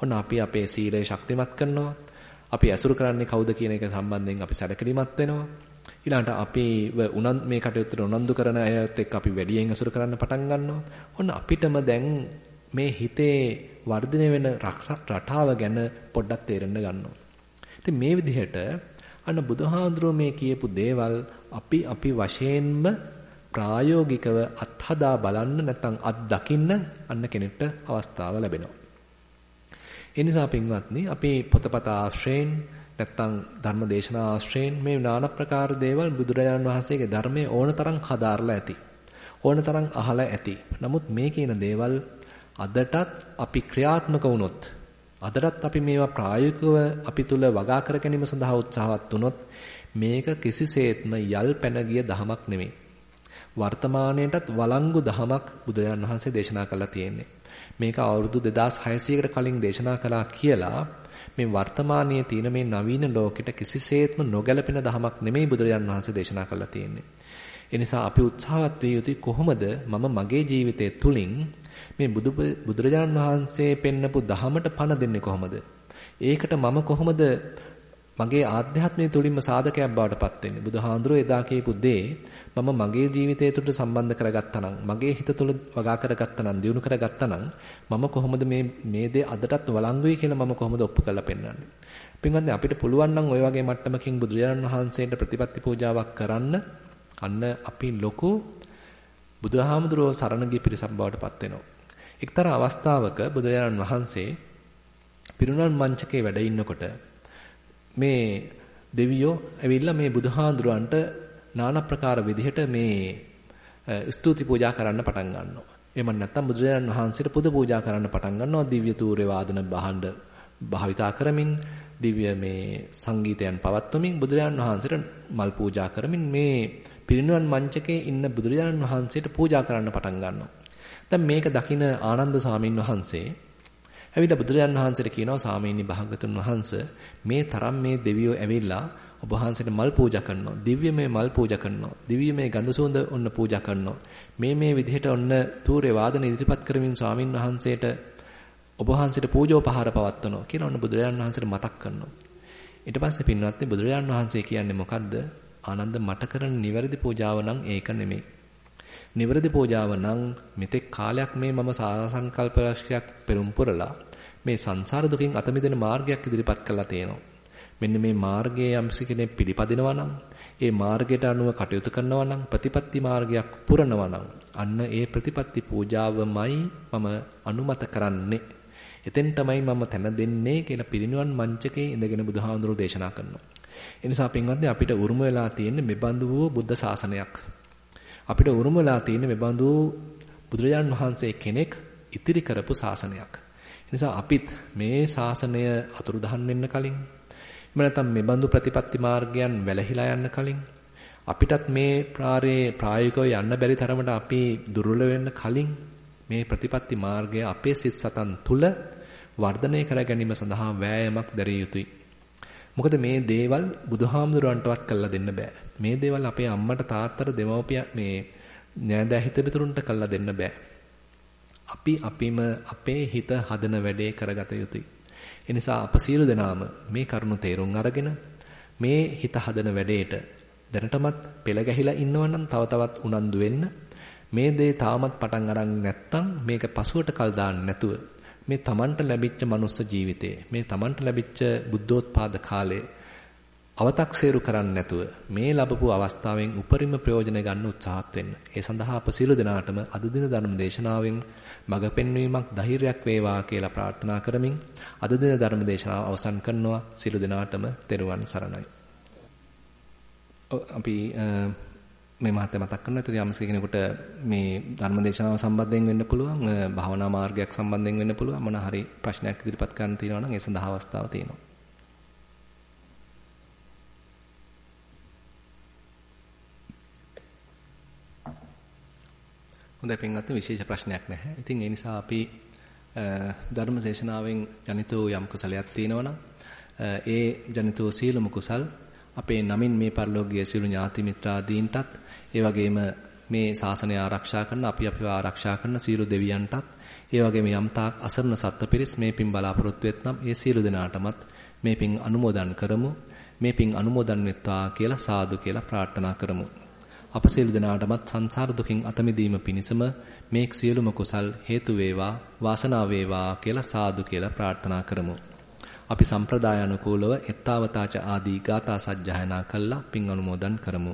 ඔන්න අපි අපේ සීලය ශක්තිමත් කරනවා. අපි ඇසුරු කරන්නේ කවුද කියන එක සම්බන්ධයෙන් අපි සැලකිලිමත් වෙනවා. ඊළඟට අපි උනන් මේ කටයුත්තට උනන්දු කරන අයත් එක්ක අපි වැඩියෙන් ඇසුරු කරන්න පටන් ගන්නවා. ඔන්න අපිටම දැන් මේ හිතේ වර්ධනය වෙන රටාව ගැන පොඩ්ඩක් තේරෙන්න ගන්නවා. ඉතින් මේ විදිහට අන්න බුදුහාඳුරෝ මේ කියපු දේවල් අපි අපි වශයෙන්ම ප්‍රායෝගිකව අත්හදා බලන්න නැත්නම් අත් දකින්න අන්න කෙනෙක්ට අවස්ථාව ලැබෙනවා. ඒ නිසා පින්වත්නි අපි පොතපත ආශ්‍රයෙන් නැත්නම් ධර්ම දේශනා ආශ්‍රයෙන් මේ নানা ප්‍රකාර දේවල් බුදුරජාණන් වහන්සේගේ ධර්මයේ ඕනතරම් හදාarලා ඇති. ඕනතරම් අහලා ඇති. නමුත් මේ කියන දේවල් අදටත් අපි ක්‍රියාත්මක වුණොත් අදටත් අපි මේවා ප්‍රායෝගිකව අපි තුල වගා කර ගැනීම සඳහා උත්සාහවත් වුණොත් මේක කිසිසේත්ම යල් පැන ගිය දහමක් නෙමෙයි. වර්තමානයේටත් වළංගු දහමක් බුදුරජාණන් වහන්සේ දේශනා කළා තියෙන්නේ. මේක අවුරුදු 2600කට කලින් දේශනා කළා කියලා මේ වර්තමානයේ තියෙන මේ නවීන ලෝකෙට කිසිසේත්ම නොගැලපෙන දහමක් නෙමෙයි බුදුරජාණන් වහන්සේ දේශනා කළා තියෙන්නේ. ඒ නිසා අපි උත්සාහවත් විය යුතුයි කොහොමද මම මගේ ජීවිතය තුලින් මේ බුදු බුදුරජාණන් වහන්සේ පෙන්නපු දහමට පණ දෙන්නේ කොහොමද? ඒකට මම කොහොමද මගේ ආධ්‍යාත්මය තුලින්ම සාධකයක් බවට පත් වෙන්නේ. බුදුහාඳුරෝ එදා කියපු දේ මම මගේ ජීවිතය තුළට සම්බන්ධ කරගත්තා නම්, මගේ හිත තුළ වගා කරගත්තා නම්, දියුණු කරගත්තා නම් මම කොහොමද මේ මේ දේ අදටත් වළංගුයි කියලා මම කොහොමද ඔප්පු කරලා පෙන්වන්නේ. පින්වත්නි අපිට පුළුවන් නම් ওই වගේ මට්ටමකින් බුදුරජාණන් වහන්සේට ප්‍රතිපත්ති පූජාවක් කරන්න අන්න අපි ලොකු බුදුහාමුදුරුවෝ සරණ ගිය පිරිසක් බවට පත් වෙනවා. එක්තරා අවස්ථාවක බුදුරජාණන් වහන්සේ පිරුණන් මංචකේ වැඩ ඉන්නකොට මේ දෙවියෝ ඇවිල්ලා මේ බුදුහාඳුරන්ට নানা ප්‍රකාර විදිහට මේ ස්තුති පූජා කරන්න පටන් ගන්නවා. එහෙම නැත්නම් බුදුරජාණන් වහන්සේට පුද පූජා කරන්න පටන් ගන්නවා දිව්‍ය තූර්ය වාදන භාණ්ඩ භාවිතා කරමින් දිව්‍ය මේ සංගීතයන් පවත්වමින් බුදුරජාණන් වහන්සේට මල් පූජා කරමින් මේ පිරිනුවන් මංචකේ ඉන්න බුදුරජාණන් වහන්සේට පූජා කරන්න පටන් ගන්නවා. දැන් මේක දකින ආනන්ද ස්වාමින් වහන්සේ ඇවිල්ලා බුදුරජාන් වහන්සේට කියනවා සාමීනි භාගතුන් වහන්සේ මේ තරම් මේ දෙවියෝ ඇවිල්ලා ඔබ වහන්සේට මල් පූජා කරනවා. දිව්‍යමය මල් පූජා කරනවා. දිව්‍යමය ගඳ සුවඳ ඔන්න පූජා කරනවා. මේ මේ විදිහට ඔන්න තූර්ය වාදන ඉදිරිපත් කරමින් ස්වාමින් වහන්සේට ඔබ වහන්සේට පූජෝපහාර පවත්වනවා කියලා ඔන්න බුදුරජාන් වහන්සේට මතක් කරනවා. ඊට පස්සේ පින්වත්නි බුදුරජාන් වහන්සේ කියන්නේ මොකද්ද? ආනන්ද මට කරන නිවැරදි පූජාව නම් ඒක නෙමෙයි. නිවැරදි පූජාව නම් මෙතෙක් කාලයක් මේ මම සාසංකල්ප රාශියක් පෙරම් පුරලා මේ සංසාර දුකින් අත මිදෙන මාර්ගයක් ඉදිරිපත් කළා තියෙනවා. මෙන්න මේ මාර්ගයේ යම්සි කෙනෙක් පිළිපදිනවා නම් ඒ මාර්ගයට අනුව කටයුතු කරනවා නම් ප්‍රතිපත්ති මාර්ගයක් පුරනවා නම් අන්න ඒ ප්‍රතිපත්ති පූජාවමයි මම අනුමත කරන්නේ. එතෙන් තමයි මම තැන දෙන්නේ කියලා පිරිනිවන් මංචකේ ඉඳගෙන බුදුහාමුදුරුවෝ දේශනා කරනවා. ඒ නිසා පින්වත්නි අපිට උරුම වෙලා තියෙන්නේ මෙබඳු වූ බුද්ධ ශාසනයක්. අපිට උරුම වෙලා තියෙන්නේ මෙබඳු බුදුරජාන් වහන්සේ කෙනෙක් ඉතිරි කරපු ශාසනයක්. නිසා අපිත් මේ ශාසනය අතුරුදහන් වෙන්න කලින් එහෙම නැත්නම් මේ බඳු ප්‍රතිපත්ති මාර්ගයන් වැළහිලා යන්න කලින් අපිටත් මේ ප්‍රාරේ ප්‍රායෝගිකව යන්න බැරි තරමට අපි දුර්වල වෙන්න කලින් මේ ප්‍රතිපත්ති මාර්ගය අපේ සිත් සතන් තුල වර්ධනය කර ගැනීම සඳහා වෑයමක් දැරිය යුතුයි. මොකද මේ දේවල් බුදුහාමුදුරන්ටවත් කළා දෙන්න බෑ. මේ දේවල් අපේ අම්මට තාත්තට දෙමව්පිය මේ නෑදෑ හිතබිතුරුන්ට කළා දෙන්න බෑ. අපි අපිම අපේ හිත හදන වැඩේ කරගත යුතුයි. ඒ නිසා අප සියලු දෙනාම මේ කරුණු තේරුම් අරගෙන මේ හිත හදන වැඩේට දැනටමත් පෙළ ගැහිලා ඉන්නවනම් තව තවත් උනන්දු වෙන්න මේ දේ තාමත් පටන් අරන් නැත්තම් මේක පසුවට කල් දාන්න නැතුව මේ Tamanට ලැබිච්ච මනුස්ස ජීවිතේ මේ Tamanට ලැබිච්ච බුද්ධෝත්පාද කාලේ අව탁සේරු කරන්නේ නැතුව මේ ලැබපු අවස්ථාවෙන් උපරිම ප්‍රයෝජන ගන්න උත්සාහත් වෙන්න. ඒ සඳහා අප සියලු දෙනාටම අද දින ධර්ම දේශනාවෙන් මඟ පෙන්වීමක් ධෛර්යයක් වේවා කියලා ප්‍රාර්ථනා කරමින් අද දින ධර්ම දේශනාව අවසන් කරනවා. සියලු දෙනාටම තෙරුවන් සරණයි. අපි මේ මාතේ මතක් කරනවා. ඒතකොට යම්සි කෙනෙකුට මේ ධර්මදේශනාව සම්බන්ධයෙන් වෙන්න පුළුවන්, භාවනා මාර්ගයක් සම්බන්ධයෙන් වෙන්න පුළුවන්. මොන හරි ප්‍රශ්නයක් ඉදිරිපත් කරන්න තියෙනවා නම් ඒ සඳහා අවස්ථාව තියෙනවා. හොඳයි පින්වත්නි විශේෂ ප්‍රශ්නයක් නැහැ. ඉතින් ඒ නිසා අපි ධර්මදේශනාවෙන් ජනිත වූ යම් කුසලයක් තියෙනවා නම් ඒ ජනිත වූ සීලම කුසල් අපේ නමින් මේ පරිලෝකීය සියලු ඥාති මිත්‍රාදීන්ටත් ඒ වගේම මේ ශාසනය ආරක්ෂා කරන අපි අපිව ආරක්ෂා කරන සියලු දෙවියන්ටත් ඒ වගේම යම්තාක් අසරණ සත්ත්වපිරිස් මේ පින් බලාපොරොත්තු වෙත්නම් ඒ සියලු දෙනාටමත් මේ පින් අනුමෝදන් කරමු. මේ පින් අනුමෝදන් වෙත්වා කියලා සාදු කියලා ප්‍රාර්ථනා කරමු. අප සියලු දෙනාටමත් සංසාර දුකින් අත මිදීම පිණිසම මේ සියලුම කුසල් හේතු වේවා වාසනාව වේවා කියලා සාදු කියලා ප්‍රාර්ථනා කරමු. අපි සම්ප්‍රදාය අනුකූලව එත්තාවතාච ආදී ගාථා සජ්ජායනා කළා පින් අනුමෝදන් කරමු.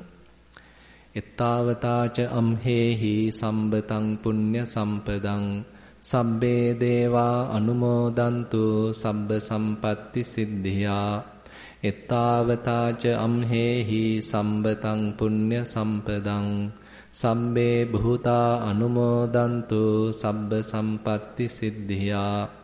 එත්තාවතාච අම්හෙහි සම්බතං පුඤ්ඤ සම්පදං සබ්බේ දේවා අනුමෝදන්තු සබ්බ සම්පatti සිද්ධියා. එත්තාවතාච අම්හෙහි සම්බතං පුඤ්ඤ සම්පදං සම්බේ භූතා අනුමෝදන්තු සබ්බ සම්පatti සිද්ධියා.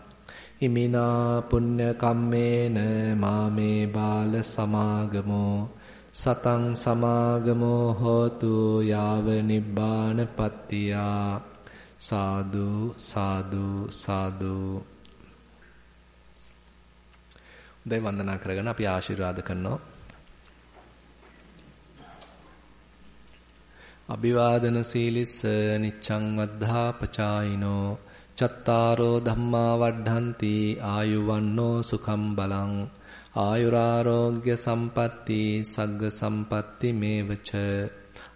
පත්තියා ඉමිනා පුඤ්ඤ කම්මේන මාමේ බාල සමාගමෝ සතං සමාගමෝ හෝතු යාව නිබ්බාන පත්තියා සාදු සාදු සාදු. උදේ වන්දනා කරගෙන අපි ආශිර්වාද කරනවා. අභිවාදන සීලිස්ස නිච්ඡං වද්ධා පචායිනෝ චත්තාරෝ ධම්මා වඩ්ඩಂತಿ ආයුවන්නෝ සුඛම් බලං ආයුරාරෝග්‍ය සම්පatti සග්ග සම්පatti මේවච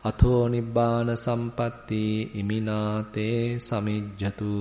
අතෝ නිබ්බාන සම්පatti ඉමිනාතේ සමිජ්ජතු